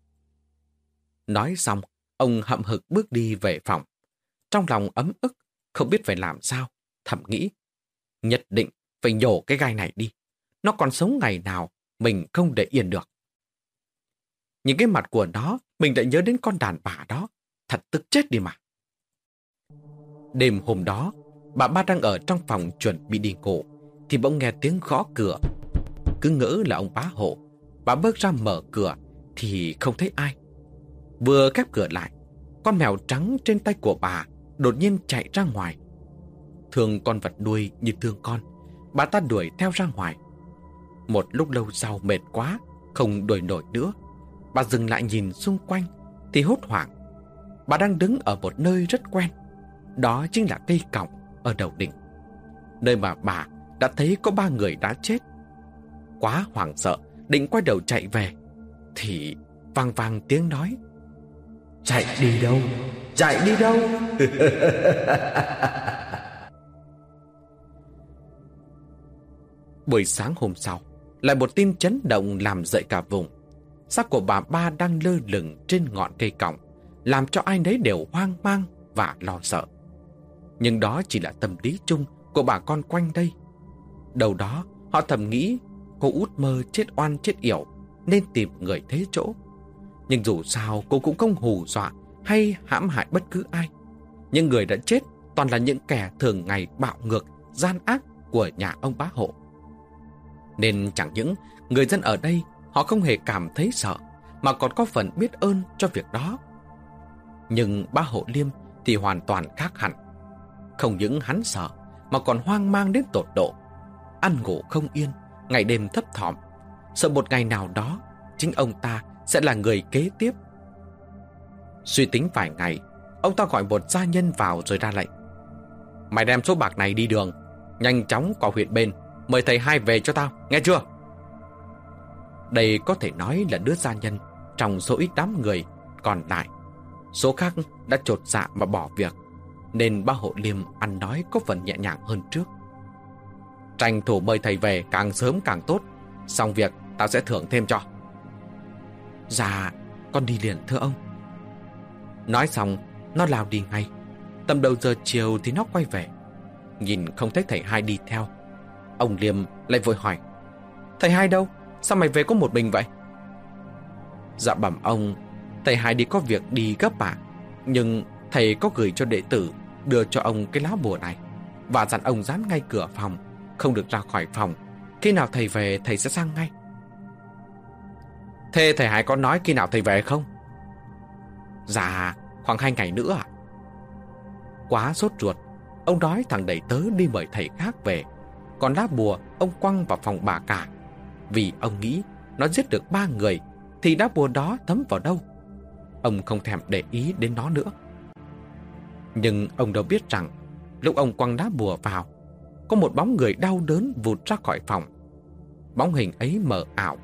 Nói xong, ông hậm hực bước đi về phòng. Trong lòng ấm ức, không biết phải làm sao, thầm nghĩ. Nhất định phải nhổ cái gai này đi. Nó còn sống ngày nào, mình không để yên được. những cái mặt của nó, mình đã nhớ đến con đàn bà đó. Thật tức chết đi mà. Đêm hôm đó, bà ba đang ở trong phòng chuẩn bị đi ngủ, thì bỗng nghe tiếng gõ cửa. Cứ ngỡ là ông bá hộ. Bà bước ra mở cửa, thì không thấy ai. Vừa khép cửa lại, con mèo trắng trên tay của bà đột nhiên chạy ra ngoài. Thương con vật nuôi như thương con, bà ta đuổi theo ra ngoài. Một lúc lâu sau mệt quá, không đuổi nổi nữa. Bà dừng lại nhìn xung quanh, thì hốt hoảng. Bà đang đứng ở một nơi rất quen. Đó chính là cây cọng ở đầu đỉnh. Nơi mà bà đã thấy có ba người đã chết. Quá hoảng sợ, định quay đầu chạy về. Thì vang vang tiếng nói. Chạy đi đâu? Chạy đi đâu? *laughs* Buổi sáng hôm sau, lại một tin chấn động làm dậy cả vùng. Xác của bà ba đang lơ lửng trên ngọn cây cọng, làm cho ai nấy đều hoang mang và lo sợ. Nhưng đó chỉ là tâm lý chung của bà con quanh đây. Đầu đó, họ thầm nghĩ cô út mơ chết oan chết yểu nên tìm người thế chỗ. Nhưng dù sao cô cũng không hù dọa hay hãm hại bất cứ ai. Những người đã chết toàn là những kẻ thường ngày bạo ngược, gian ác của nhà ông bá hộ. Nên chẳng những người dân ở đây họ không hề cảm thấy sợ, mà còn có phần biết ơn cho việc đó. Nhưng bá hộ liêm thì hoàn toàn khác hẳn. Không những hắn sợ, mà còn hoang mang đến tột độ. Ăn ngủ không yên, ngày đêm thấp thỏm. Sợ một ngày nào đó, chính ông ta sẽ là người kế tiếp. Suy tính vài ngày, ông ta gọi một gia nhân vào rồi ra lệnh. Mày đem số bạc này đi đường, nhanh chóng qua huyện bên, mời thầy hai về cho tao, nghe chưa? Đây có thể nói là đứa gia nhân trong số ít đám người còn lại. Số khác đã trột dạ mà bỏ việc, nên ba hộ liêm ăn nói có phần nhẹ nhàng hơn trước. Tranh thủ mời thầy về càng sớm càng tốt, xong việc tao sẽ thưởng thêm cho. Dạ, con đi liền thưa ông. Nói xong, nó lao đi ngay. Tầm đầu giờ chiều thì nó quay về. Nhìn không thấy thầy hai đi theo. Ông Liêm lại vội hỏi. Thầy hai đâu? Sao mày về có một mình vậy? Dạ bẩm ông, thầy hai đi có việc đi gấp à? Nhưng thầy có gửi cho đệ tử đưa cho ông cái lá bùa này và dặn ông dán ngay cửa phòng, không được ra khỏi phòng. Khi nào thầy về thầy sẽ sang ngay. Thế thầy Hải có nói khi nào thầy về không? Dạ, khoảng hai ngày nữa ạ. Quá sốt ruột, ông nói thằng đầy tớ đi mời thầy khác về. Còn lá bùa, ông quăng vào phòng bà cả. Vì ông nghĩ nó giết được ba người, thì đá bùa đó thấm vào đâu? Ông không thèm để ý đến nó nữa. Nhưng ông đâu biết rằng, lúc ông quăng đá bùa vào, có một bóng người đau đớn vụt ra khỏi phòng. Bóng hình ấy mờ ảo,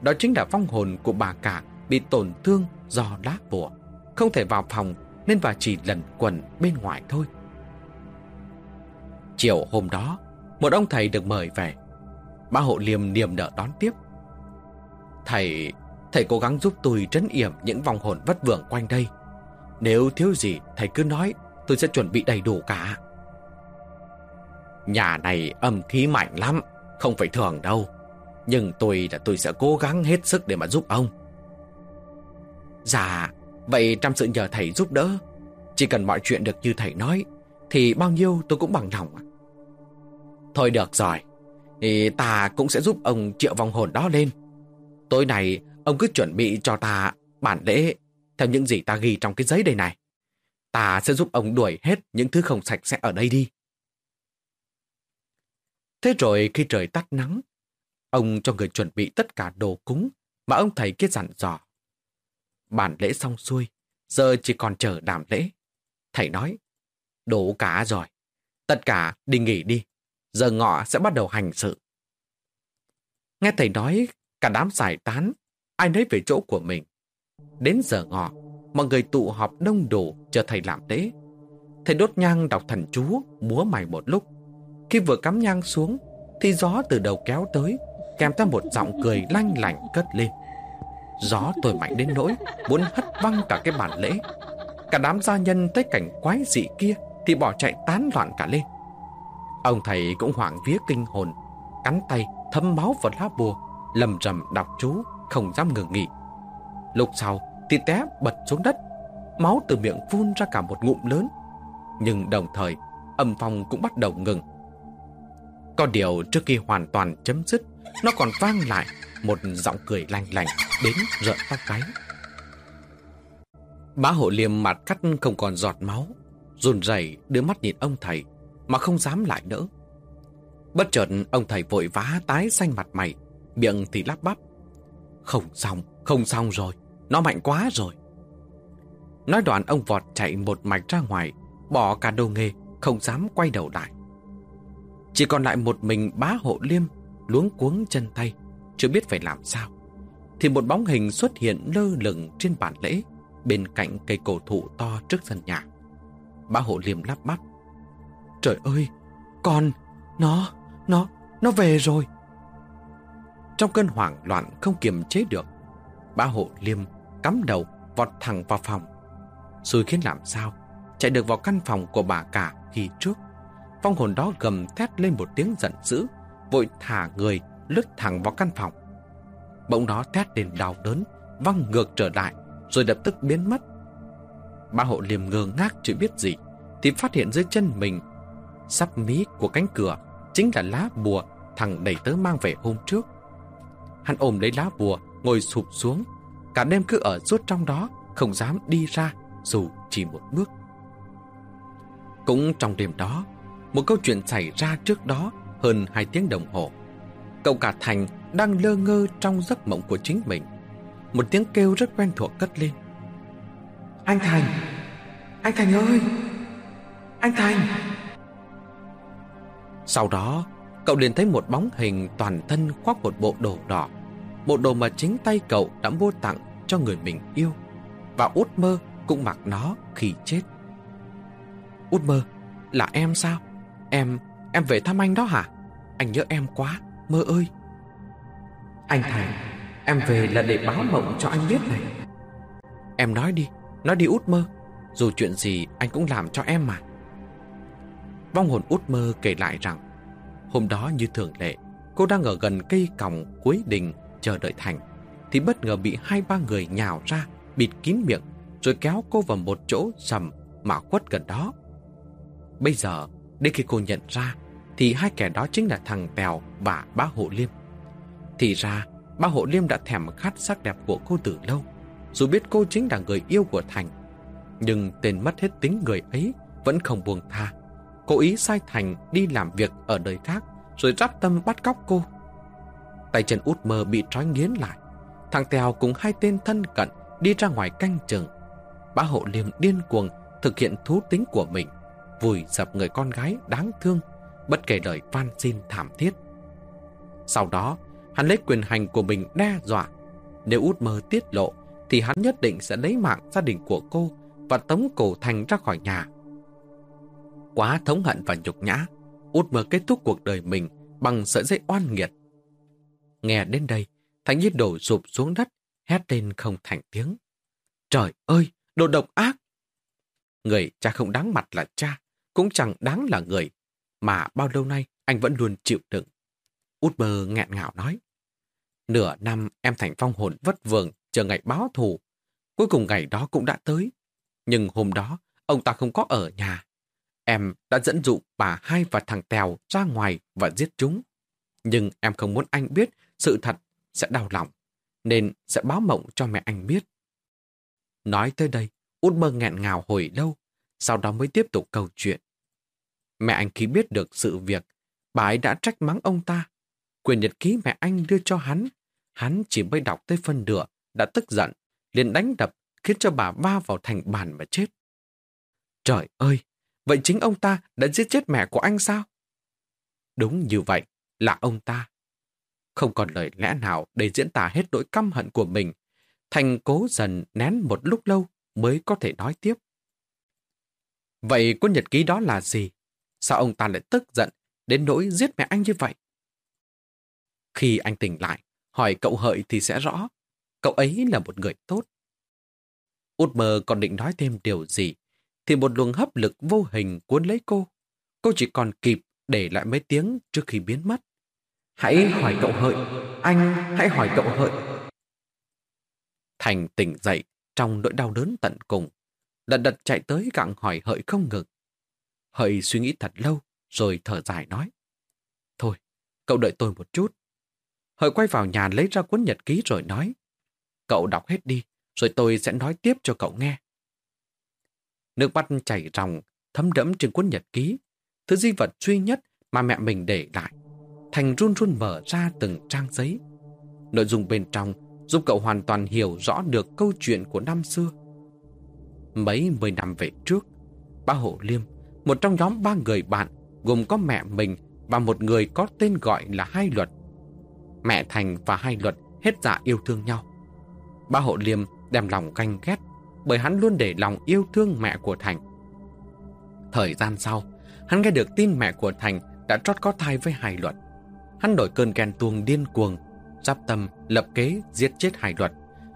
đó chính là vong hồn của bà cả bị tổn thương do đá bùa không thể vào phòng nên bà chỉ lẩn quẩn bên ngoài thôi. Chiều hôm đó, một ông thầy được mời về. Ba hộ liềm niềm nở đón tiếp. Thầy, thầy cố gắng giúp tôi trấn yểm những vòng hồn vất vưởng quanh đây. Nếu thiếu gì, thầy cứ nói, tôi sẽ chuẩn bị đầy đủ cả. Nhà này âm khí mạnh lắm, không phải thường đâu. Nhưng tôi là tôi sẽ cố gắng hết sức để mà giúp ông. Dạ, vậy trong sự nhờ thầy giúp đỡ, chỉ cần mọi chuyện được như thầy nói, thì bao nhiêu tôi cũng bằng lòng. Thôi được rồi, thì ta cũng sẽ giúp ông triệu vong hồn đó lên. Tối nay, ông cứ chuẩn bị cho ta bản lễ theo những gì ta ghi trong cái giấy đây này. Ta sẽ giúp ông đuổi hết những thứ không sạch sẽ ở đây đi. Thế rồi khi trời tắt nắng, ông cho người chuẩn bị tất cả đồ cúng mà ông thầy kia dặn dò. Bản lễ xong xuôi, giờ chỉ còn chờ đảm lễ. Thầy nói, đủ cả rồi. Tất cả đi nghỉ đi, giờ ngọ sẽ bắt đầu hành sự. Nghe thầy nói, cả đám giải tán, ai nấy về chỗ của mình. Đến giờ ngọ, mọi người tụ họp đông đủ chờ thầy làm lễ. Thầy đốt nhang đọc thần chú, múa mày một lúc. Khi vừa cắm nhang xuống, thì gió từ đầu kéo tới, kèm theo một giọng cười lanh lảnh cất lên. Gió tuổi mạnh đến nỗi muốn hất văng cả cái bàn lễ. Cả đám gia nhân thấy cảnh quái dị kia thì bỏ chạy tán loạn cả lên. Ông thầy cũng hoảng vía kinh hồn, cắn tay thấm máu vào lá bùa, lầm rầm đọc chú, không dám ngừng nghỉ. Lúc sau thì té bật xuống đất, máu từ miệng phun ra cả một ngụm lớn. Nhưng đồng thời, âm phong cũng bắt đầu ngừng. Có điều trước khi hoàn toàn chấm dứt, nó còn vang lại một giọng cười lanh lành đến rợn tóc gáy. Bá hộ liêm mặt cắt không còn giọt máu, run rẩy đưa mắt nhìn ông thầy mà không dám lại nữa. Bất chợt ông thầy vội vã tái xanh mặt mày, miệng thì lắp bắp. Không xong, không xong rồi, nó mạnh quá rồi. Nói đoạn ông vọt chạy một mạch ra ngoài, bỏ cả đồ nghề, không dám quay đầu lại. Chỉ còn lại một mình bá hộ liêm, luống cuống chân tay, chưa biết phải làm sao. Thì một bóng hình xuất hiện lơ lửng trên bàn lễ, bên cạnh cây cổ thụ to trước sân nhà. Bá hộ liêm lắp bắp. Trời ơi, con, nó, nó, nó về rồi. Trong cơn hoảng loạn không kiềm chế được, bá hộ liêm cắm đầu vọt thẳng vào phòng. Xui khiến làm sao, chạy được vào căn phòng của bà cả khi trước. Phong hồn đó gầm thét lên một tiếng giận dữ, vội thả người lướt thẳng vào căn phòng. Bỗng đó thét lên đau đớn, văng ngược trở lại, rồi lập tức biến mất. Ba hộ liềm ngơ ngác chưa biết gì, thì phát hiện dưới chân mình, sắp mí của cánh cửa, chính là lá bùa thằng đẩy tớ mang về hôm trước. Hắn ôm lấy lá bùa, ngồi sụp xuống, cả đêm cứ ở suốt trong đó, không dám đi ra, dù chỉ một bước. Cũng trong đêm đó, một câu chuyện xảy ra trước đó hơn hai tiếng đồng hồ. Cậu cả Thành đang lơ ngơ trong giấc mộng của chính mình. Một tiếng kêu rất quen thuộc cất lên. Anh Thành! Anh Thành ơi! Anh Thành! Sau đó, cậu liền thấy một bóng hình toàn thân khoác một bộ đồ đỏ. Bộ đồ mà chính tay cậu đã mua tặng cho người mình yêu. Và út mơ cũng mặc nó khi chết. Út mơ, là em sao? Em, em về thăm anh đó hả? Anh nhớ em quá, mơ ơi. Anh Thành, em về là để báo mộng cho anh biết này. Em nói đi, nói đi út mơ. Dù chuyện gì anh cũng làm cho em mà. Vong hồn út mơ kể lại rằng Hôm đó như thường lệ Cô đang ở gần cây còng cuối đình Chờ đợi Thành Thì bất ngờ bị hai ba người nhào ra Bịt kín miệng Rồi kéo cô vào một chỗ sầm Mà khuất gần đó Bây giờ Đến khi cô nhận ra, Thì hai kẻ đó chính là thằng Tèo và bá hộ liêm. Thì ra, Bá hộ liêm đã thèm khát sắc đẹp của cô từ lâu, Dù biết cô chính là người yêu của Thành. Nhưng tên mất hết tính người ấy Vẫn không buông tha. Cố ý sai Thành đi làm việc ở nơi khác, Rồi rắp tâm bắt cóc cô. Tay chân út mơ bị trói nghiến lại, Thằng Tèo cùng hai tên thân cận Đi ra ngoài canh chừng. Bá hộ liêm điên cuồng Thực hiện thú tính của mình. Vùi dập người con gái đáng thương Bất kể lời van xin thảm thiết Sau đó Hắn lấy quyền hành của mình đe dọa Nếu út mơ tiết lộ Thì hắn nhất định sẽ lấy mạng gia đình của cô Và tống cổ thành ra khỏi nhà Quá thống hận và nhục nhã, út mơ kết thúc cuộc đời mình bằng sợi dây oan nghiệt. Nghe đến đây, Thành Nhi đổ sụp xuống đất, hét lên không thành tiếng. Trời ơi, đồ độc ác! Người cha không đáng mặt là cha, cũng chẳng đáng là người. mà bao lâu nay anh vẫn luôn chịu đựng. Út bơ nghẹn ngào nói. Nửa năm em thành phong hồn vất vưởng chờ ngày báo thù. Cuối cùng ngày đó cũng đã tới. Nhưng hôm đó, ông ta không có ở nhà. Em đã dẫn dụ bà hai và thằng Tèo ra ngoài và giết chúng. Nhưng em không muốn anh biết sự thật sẽ đau lòng, nên sẽ báo mộng cho mẹ anh biết. Nói tới đây, út bơ nghẹn ngào hồi lâu, sau đó mới tiếp tục câu chuyện. Mẹ anh khi biết được sự việc, bà ấy đã trách mắng ông ta. Quyền nhật ký mẹ anh đưa cho hắn, hắn chỉ mới đọc tới phân nửa, đã tức giận, liền đánh đập, khiến cho bà va vào thành bàn mà chết. Trời ơi, vậy chính ông ta đã giết chết mẹ của anh sao? Đúng như vậy, là ông ta. Không còn lời lẽ nào để diễn tả hết nỗi căm hận của mình. Thành cố dần nén một lúc lâu mới có thể nói tiếp. Vậy cuốn nhật ký đó là gì? Sao ông ta lại tức giận đến nỗi giết mẹ anh như vậy? Khi anh tỉnh lại, hỏi cậu hợi thì sẽ rõ. Cậu ấy là một người tốt. Út mơ còn định nói thêm điều gì, thì một luồng hấp lực vô hình cuốn lấy cô. Cô chỉ còn kịp để lại mấy tiếng trước khi biến mất. Hãy hỏi cậu hợi, anh hãy hỏi cậu hợi. Thành tỉnh dậy trong nỗi đau đớn tận cùng, lật đật chạy tới gặng hỏi hợi không ngừng. Hợi suy nghĩ thật lâu, rồi thở dài nói. Thôi, cậu đợi tôi một chút. Hợi quay vào nhà lấy ra cuốn nhật ký rồi nói. Cậu đọc hết đi, rồi tôi sẽ nói tiếp cho cậu nghe. Nước mắt chảy ròng, thấm đẫm trên cuốn nhật ký, thứ di vật duy nhất mà mẹ mình để lại. Thành run run mở ra từng trang giấy. Nội dung bên trong giúp cậu hoàn toàn hiểu rõ được câu chuyện của năm xưa. Mấy mươi năm về trước, ba Hổ Liêm, một trong nhóm ba người bạn, gồm có mẹ mình và một người có tên gọi là Hai Luật. Mẹ Thành và Hai Luật hết dạ yêu thương nhau. Ba Hộ Liêm đem lòng canh ghét bởi hắn luôn để lòng yêu thương mẹ của Thành. Thời gian sau, hắn nghe được tin mẹ của Thành đã trót có thai với Hai Luật. Hắn đổi cơn ghen tuông điên cuồng, giáp tâm lập kế giết chết Hai Luật,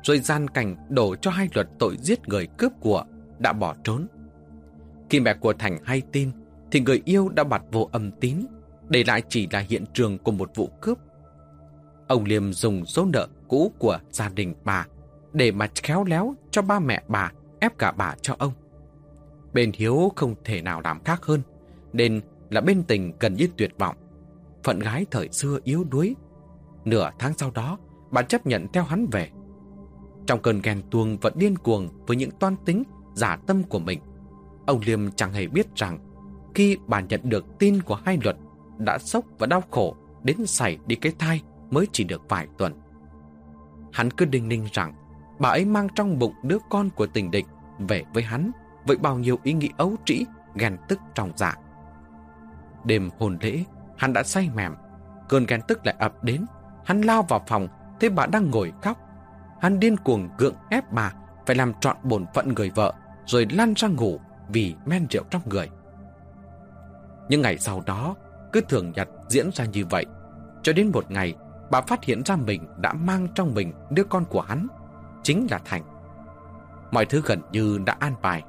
rồi gian cảnh đổ cho Hai Luật tội giết người cướp của, đã bỏ trốn. Khi mẹ của Thành hay tin, thì người yêu đã bặt vô âm tín, để lại chỉ là hiện trường của một vụ cướp. Ông Liêm dùng số nợ cũ của gia đình bà để mà khéo léo cho ba mẹ bà ép cả bà cho ông. Bên Hiếu không thể nào làm khác hơn, nên là bên tình gần như tuyệt vọng. Phận gái thời xưa yếu đuối. Nửa tháng sau đó, bà chấp nhận theo hắn về. Trong cơn ghen tuông vẫn điên cuồng với những toan tính giả tâm của mình, ông Liêm chẳng hề biết rằng khi bà nhận được tin của hai luật đã sốc và đau khổ đến xảy đi cái thai mới chỉ được vài tuần. Hắn cứ đinh ninh rằng bà ấy mang trong bụng đứa con của tình địch về với hắn với bao nhiêu ý nghĩ ấu trĩ, ghen tức trong dạ. Đêm hồn lễ, hắn đã say mềm, cơn ghen tức lại ập đến, hắn lao vào phòng, thấy bà đang ngồi khóc. Hắn điên cuồng gượng ép bà phải làm trọn bổn phận người vợ, rồi lăn ra ngủ vì men rượu trong người. Những ngày sau đó, cứ thường nhật diễn ra như vậy, cho đến một ngày, bà phát hiện ra mình đã mang trong mình đứa con của hắn, chính là Thành. Mọi thứ gần như đã an bài.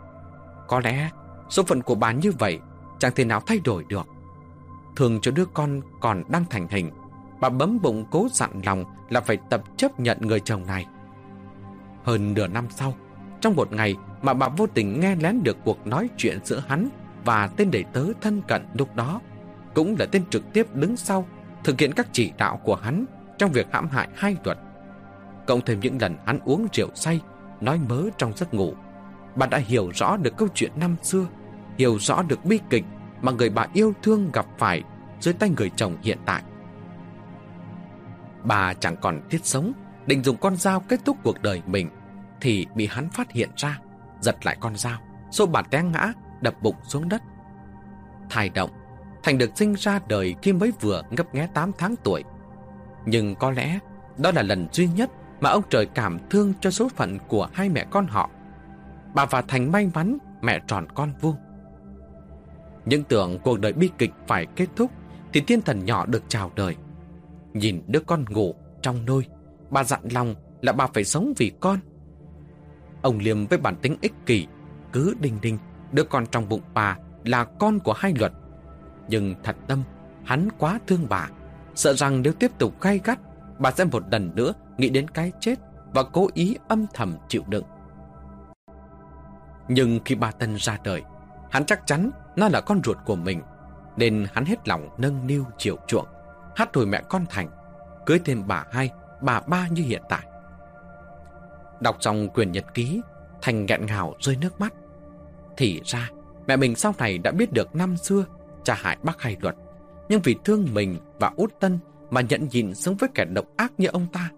Có lẽ số phận của bà như vậy chẳng thể nào thay đổi được. Thường cho đứa con còn đang thành hình, bà bấm bụng cố dặn lòng là phải tập chấp nhận người chồng này. Hơn nửa năm sau, trong một ngày mà bà vô tình nghe lén được cuộc nói chuyện giữa hắn và tên đệ tớ thân cận lúc đó, cũng là tên trực tiếp đứng sau thực hiện các chỉ đạo của hắn trong việc hãm hại hai luật. Cộng thêm những lần hắn uống rượu say, nói mớ trong giấc ngủ, bà đã hiểu rõ được câu chuyện năm xưa, hiểu rõ được bi kịch mà người bà yêu thương gặp phải dưới tay người chồng hiện tại. Bà chẳng còn thiết sống, định dùng con dao kết thúc cuộc đời mình, thì bị hắn phát hiện ra, giật lại con dao, xô bà té ngã, đập bụng xuống đất. Thai động, Thành được sinh ra đời khi mới vừa ngấp nghé 8 tháng tuổi. Nhưng có lẽ đó là lần duy nhất mà ông trời cảm thương cho số phận của hai mẹ con họ. Bà và Thành may mắn mẹ tròn con vuông. những tưởng cuộc đời bi kịch phải kết thúc thì thiên thần nhỏ được chào đời. Nhìn đứa con ngủ trong nôi, bà dặn lòng là bà phải sống vì con. Ông Liêm với bản tính ích kỷ, cứ đinh đinh, đứa con trong bụng bà là con của hai luật. Nhưng thật tâm, hắn quá thương bà. Sợ rằng nếu tiếp tục gay gắt, bà sẽ một lần nữa nghĩ đến cái chết và cố ý âm thầm chịu đựng. Nhưng khi bà Tân ra đời, hắn chắc chắn nó là con ruột của mình, nên hắn hết lòng nâng niu chiều chuộng, hát hồi mẹ con Thành, cưới thêm bà hai, bà ba như hiện tại. Đọc xong quyền nhật ký, Thành nghẹn ngào rơi nước mắt. Thì ra, mẹ mình sau này đã biết được năm xưa cha hại bác hay luật, nhưng vì thương mình và út tân mà nhận nhịn sống với kẻ độc ác như ông ta.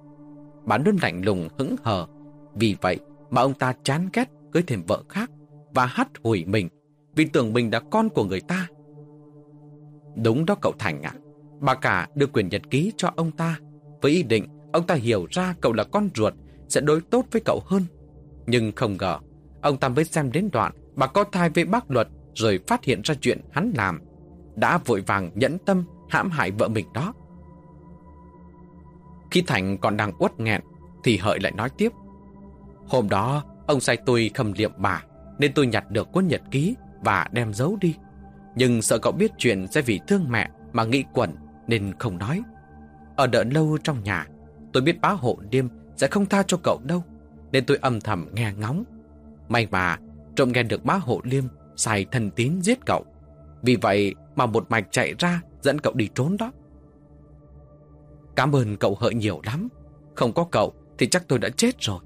Bà luôn lạnh lùng hững hờ, vì vậy mà ông ta chán ghét cưới thêm vợ khác và hắt hủi mình vì tưởng mình đã con của người ta. Đúng đó cậu Thành ạ. Bà cả đưa quyền nhật ký cho ông ta với ý định ông ta hiểu ra cậu là con ruột sẽ đối tốt với cậu hơn. Nhưng không ngờ, ông ta mới xem đến đoạn bà có thai với bác luật rồi phát hiện ra chuyện hắn làm. Đã vội vàng nhẫn tâm hãm hại vợ mình đó. Khi Thành còn đang uất nghẹn thì Hợi lại nói tiếp. Hôm đó, ông sai tôi khâm liệm bà nên tôi nhặt được cuốn nhật ký và đem giấu đi. Nhưng sợ cậu biết chuyện sẽ vì thương mẹ mà nghĩ quẩn nên không nói. Ở đợi lâu trong nhà, tôi biết bá hộ điêm sẽ không tha cho cậu đâu, nên tôi âm thầm nghe ngóng. May mà, trộm nghe được bá hộ liêm xài thần tín giết cậu. Vì vậy mà một mạch chạy ra dẫn cậu đi trốn đó. Cảm ơn cậu hợi nhiều lắm. Không có cậu thì chắc tôi đã chết rồi.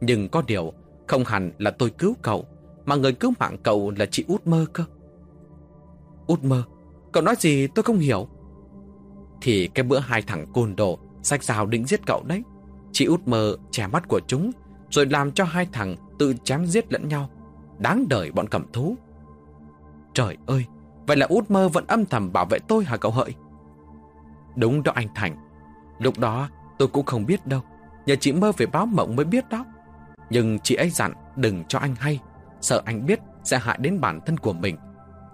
Nhưng có điều, không hẳn là tôi cứu cậu, mà người cứu mạng cậu là chị út mơ cơ. Út mơ, cậu nói gì tôi không hiểu. Thì cái bữa hai thằng côn đồ, sách rào định giết cậu đấy. Chị út mơ che mắt của chúng, rồi làm cho hai thằng tự chém giết lẫn nhau. Đáng đời bọn cẩm thú. Trời ơi, vậy là út mơ vẫn âm thầm bảo vệ tôi hả cậu hợi? Đúng đó anh Thành. Lúc đó tôi cũng không biết đâu. Nhờ chị mơ về báo mộng mới biết đó. Nhưng chị ấy dặn đừng cho anh hay. Sợ anh biết sẽ hại đến bản thân của mình.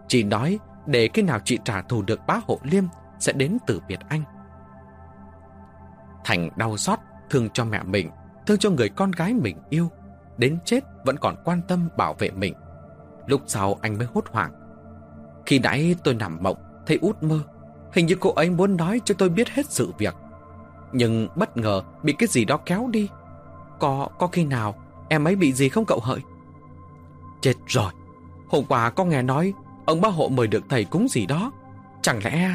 Chị nói để khi nào chị trả thù được bá hộ liêm sẽ đến từ biệt anh. Thành đau xót, thương cho mẹ mình, thương cho người con gái mình yêu. Đến chết vẫn còn quan tâm bảo vệ mình. Lúc sau anh mới hốt hoảng. Khi nãy tôi nằm mộng, thấy út mơ. Hình như cô ấy muốn nói cho tôi biết hết sự việc. Nhưng bất ngờ bị cái gì đó kéo đi. Có, có khi nào em ấy bị gì không cậu hợi? Chết rồi. Hôm qua có nghe nói ông ba hộ mời được thầy cúng gì đó. Chẳng lẽ...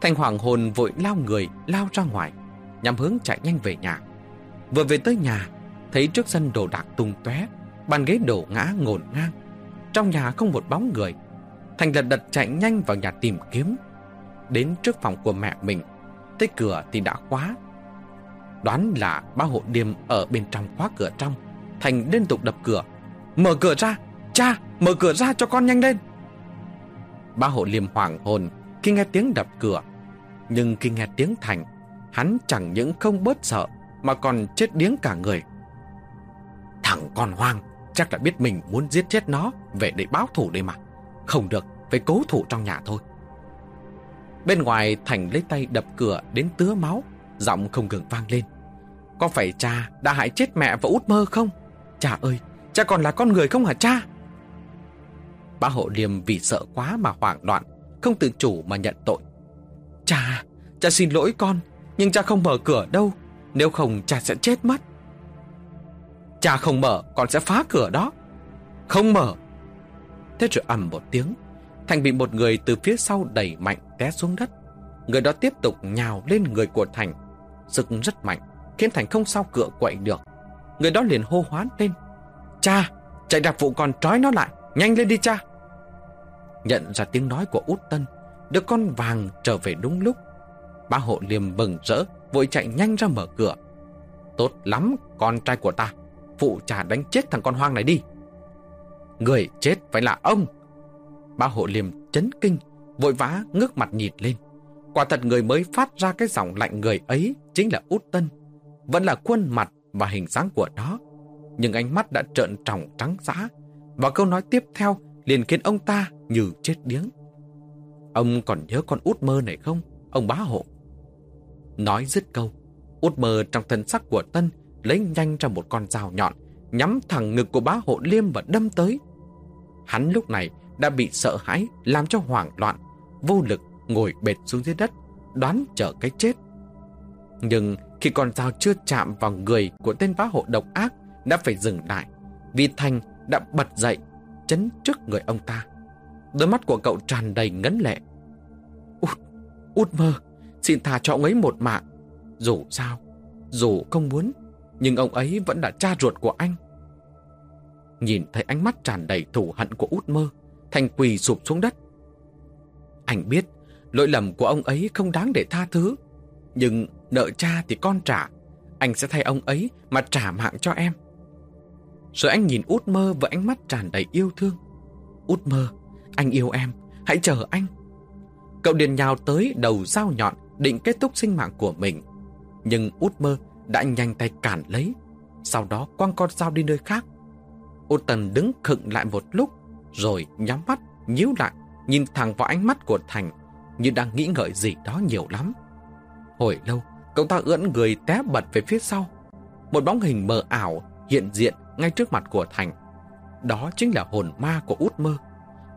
Thanh hoàng hồn vội lao người, lao ra ngoài, nhằm hướng chạy nhanh về nhà. Vừa về tới nhà, thấy trước sân đồ đạc tung tóe, bàn ghế đổ ngã ngổn ngang. Trong nhà không một bóng người. Thành lật đật chạy nhanh vào nhà tìm kiếm. Đến trước phòng của mẹ mình, tới cửa thì đã khóa. Đoán là ba hộ điềm ở bên trong khóa cửa trong. Thành liên tục đập cửa. Mở cửa ra! Cha! Mở cửa ra cho con nhanh lên! Ba hộ liềm hoảng hồn khi nghe tiếng đập cửa. Nhưng khi nghe tiếng Thành, hắn chẳng những không bớt sợ mà còn chết điếng cả người. Thằng con hoang chắc là biết mình muốn giết chết nó về để báo thủ đây mà. Không được, phải cố thủ trong nhà thôi. Bên ngoài Thành lấy tay đập cửa đến tứa máu, giọng không ngừng vang lên. Có phải cha đã hại chết mẹ và út mơ không? Cha ơi, cha còn là con người không hả cha? Bá hộ liềm vì sợ quá mà hoảng loạn, không tự chủ mà nhận tội. Cha, cha xin lỗi con, nhưng cha không mở cửa đâu, nếu không cha sẽ chết mất. Cha không mở, con sẽ phá cửa đó. Không mở. Thế rồi ầm một tiếng, Thành bị một người từ phía sau đẩy mạnh té xuống đất. Người đó tiếp tục nhào lên người của Thành. Sức rất mạnh, khiến Thành không sao cựa quậy được. Người đó liền hô hoán lên. Cha, chạy đạp vụ con trói nó lại, nhanh lên đi cha. Nhận ra tiếng nói của út Tân, đứa con vàng trở về đúng lúc bá hộ liềm bừng rỡ, vội chạy nhanh ra mở cửa. Tốt lắm, con trai của ta. Phụ trả đánh chết thằng con hoang này đi. Người chết phải là ông. bá hộ liềm chấn kinh, vội vã ngước mặt nhìn lên. Quả thật người mới phát ra cái giọng lạnh người ấy chính là út Tân. Vẫn là khuôn mặt và hình dáng của nó. Nhưng ánh mắt đã trợn tròng trắng giã. Và câu nói tiếp theo liền khiến ông ta như chết điếng. Ông còn nhớ con út mơ này không, ông bá hộ? Nói dứt câu, út mơ trong thân sắc của Tân lấy nhanh ra một con dao nhọn, nhắm thẳng ngực của bá hộ liêm và đâm tới. Hắn lúc này đã bị sợ hãi làm cho hoảng loạn, vô lực ngồi bệt xuống dưới đất, đoán chờ cái chết. Nhưng khi con dao chưa chạm vào người của tên bá hộ độc ác đã phải dừng lại, vì Thành đã bật dậy, chấn trước người ông ta. Đôi mắt của cậu tràn đầy ngấn lệ. Út, út mơ, xin tha cho ông ấy một mạng. Dù sao, dù không muốn, nhưng ông ấy vẫn là cha ruột của anh. Nhìn thấy ánh mắt tràn đầy thù hận của út mơ, Thành quỳ sụp xuống đất. Anh biết lỗi lầm của ông ấy không đáng để tha thứ, nhưng nợ cha thì con trả. Anh sẽ thay ông ấy mà trả mạng cho em. Rồi anh nhìn út mơ với ánh mắt tràn đầy yêu thương. Út mơ, anh yêu em, hãy chờ anh. Cậu điền nhào tới đầu dao nhọn định kết thúc sinh mạng của mình. Nhưng út mơ đã nhanh tay cản lấy, sau đó quăng con dao đi nơi khác. Út tần đứng khựng lại một lúc, rồi nhắm mắt, nhíu lại, nhìn thẳng vào ánh mắt của Thành, như đang nghĩ ngợi gì đó nhiều lắm. Hồi lâu, cậu ta ưỡn người té bật về phía sau. Một bóng hình mờ ảo hiện diện ngay trước mặt của Thành. Đó chính là hồn ma của út mơ.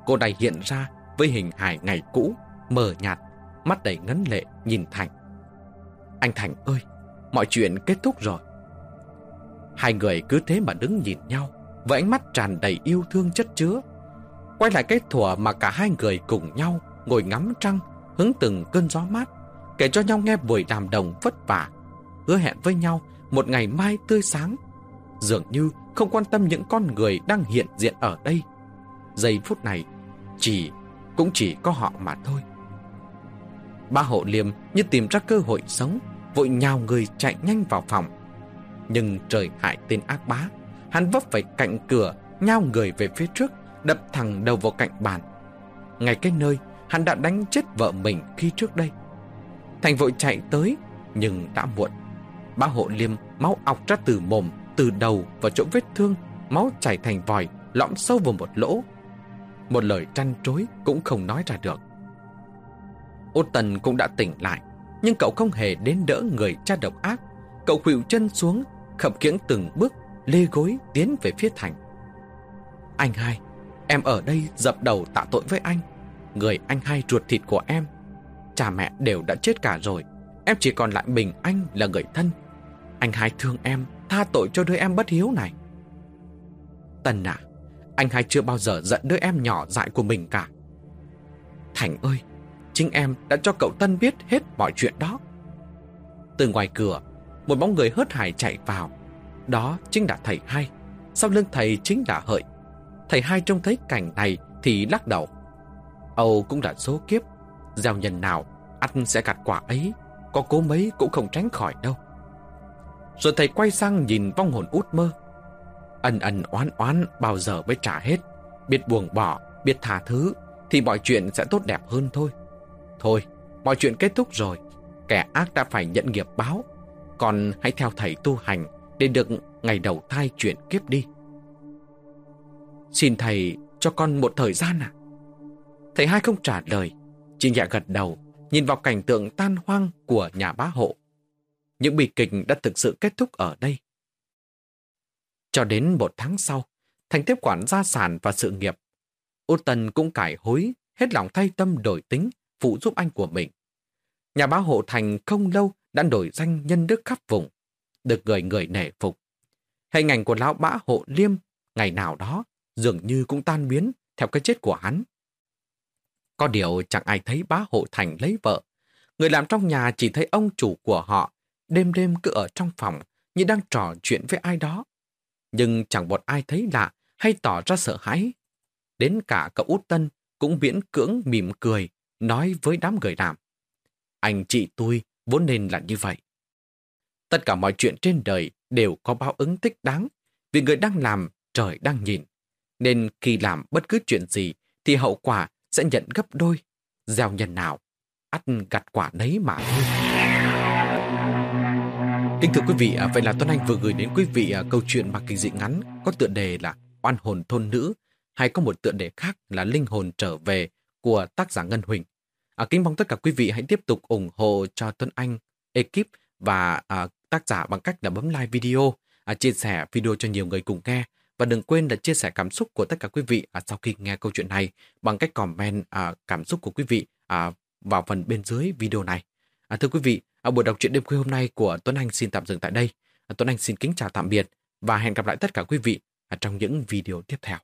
Cô này hiện ra với hình hài ngày cũ, mờ nhạt, mắt đầy ngấn lệ nhìn Thành. Anh Thành ơi, mọi chuyện kết thúc rồi. Hai người cứ thế mà đứng nhìn nhau, với ánh mắt tràn đầy yêu thương chất chứa. Quay lại cái thủa mà cả hai người cùng nhau ngồi ngắm trăng, hứng từng cơn gió mát, kể cho nhau nghe buổi đàm đồng vất vả, hứa hẹn với nhau một ngày mai tươi sáng. Dường như không quan tâm những con người đang hiện diện ở đây. Giây phút này, chỉ, cũng chỉ có họ mà thôi. Ba hộ liêm như tìm ra cơ hội sống, vội nhào người chạy nhanh vào phòng. Nhưng trời hại tên ác bá, hắn vấp phải cạnh cửa, nhao người về phía trước, đập thẳng đầu vào cạnh bàn. Ngay cái nơi hắn đã đánh chết vợ mình khi trước đây. Thành vội chạy tới, nhưng đã muộn. Ba hộ liêm máu ọc ra từ mồm, từ đầu và chỗ vết thương, máu chảy thành vòi, lõm sâu vào một lỗ. Một lời trăn trối cũng không nói ra được. Ô Tần cũng đã tỉnh lại, nhưng cậu không hề đến đỡ người cha độc ác. Cậu khuỵu chân xuống, khập khiễng từng bước, lê gối tiến về phía thành. Anh hai, em ở đây dập đầu tạ tội với anh. Người anh hai ruột thịt của em. Cha mẹ đều đã chết cả rồi. Em chỉ còn lại mình anh là người thân. Anh hai thương em, tha tội cho đứa em bất hiếu này. Tần à, anh hai chưa bao giờ giận đứa em nhỏ dại của mình cả. Thành ơi, chính em đã cho cậu Tân biết hết mọi chuyện đó. Từ ngoài cửa, một bóng người hớt hải chạy vào. Đó chính là thầy hai. Sau lưng thầy chính là hợi. Thầy hai trông thấy cảnh này thì lắc đầu. Âu cũng là số kiếp. Gieo nhân nào, ăn sẽ gặt quả ấy. Có cố mấy cũng không tránh khỏi đâu. Rồi thầy quay sang nhìn vong hồn út mơ. Ân ân oán oán bao giờ mới trả hết. Biết buông bỏ, biết tha thứ, thì mọi chuyện sẽ tốt đẹp hơn thôi. Thôi, mọi chuyện kết thúc rồi. Kẻ ác đã phải nhận nghiệp báo. Còn hãy theo thầy tu hành để được ngày đầu thai chuyển kiếp đi. Xin thầy cho con một thời gian à? Thầy hai không trả lời, chỉ nhẹ gật đầu, nhìn vào cảnh tượng tan hoang của nhà bá hộ. Những bi kịch đã thực sự kết thúc ở đây. Cho đến một tháng sau, Thành tiếp quản gia sản và sự nghiệp. Út Tần cũng cải hối, hết lòng thay tâm đổi tính, phụ giúp anh của mình. Nhà bá hộ Thành không lâu đã đổi danh nhân đức khắp vùng, được người người nể phục. Hình ảnh của lão bá hộ liêm ngày nào đó dường như cũng tan biến theo cái chết của hắn. Có điều chẳng ai thấy bá hộ Thành lấy vợ. Người làm trong nhà chỉ thấy ông chủ của họ đêm đêm cứ ở trong phòng như đang trò chuyện với ai đó. Nhưng chẳng một ai thấy lạ hay tỏ ra sợ hãi. Đến cả cậu út tân cũng miễn cưỡng mỉm cười, nói với đám người làm. Anh chị tôi vốn nên là như vậy. Tất cả mọi chuyện trên đời đều có báo ứng tích đáng, vì người đang làm, trời đang nhìn. Nên khi làm bất cứ chuyện gì thì hậu quả sẽ nhận gấp đôi. Gieo nhân nào, ắt gặt quả nấy mà thôi. Kính thưa quý vị, à, vậy là Tuấn Anh vừa gửi đến quý vị à, câu chuyện mà kinh dị ngắn có tựa đề là Oan hồn thôn nữ hay có một tựa đề khác là Linh hồn trở về của tác giả Ngân Huỳnh. À, kính mong tất cả quý vị hãy tiếp tục ủng hộ cho Tuấn Anh, ekip và à, tác giả bằng cách là bấm like video, à, chia sẻ video cho nhiều người cùng nghe và đừng quên là chia sẻ cảm xúc của tất cả quý vị à, sau khi nghe câu chuyện này bằng cách comment à, cảm xúc của quý vị à, vào phần bên dưới video này. À, thưa quý vị, à, buổi đọc truyện đêm khuya hôm nay của Tuấn Anh xin tạm dừng tại đây. À, Tuấn Anh xin kính chào tạm biệt và hẹn gặp lại tất cả quý vị à, trong những video tiếp theo.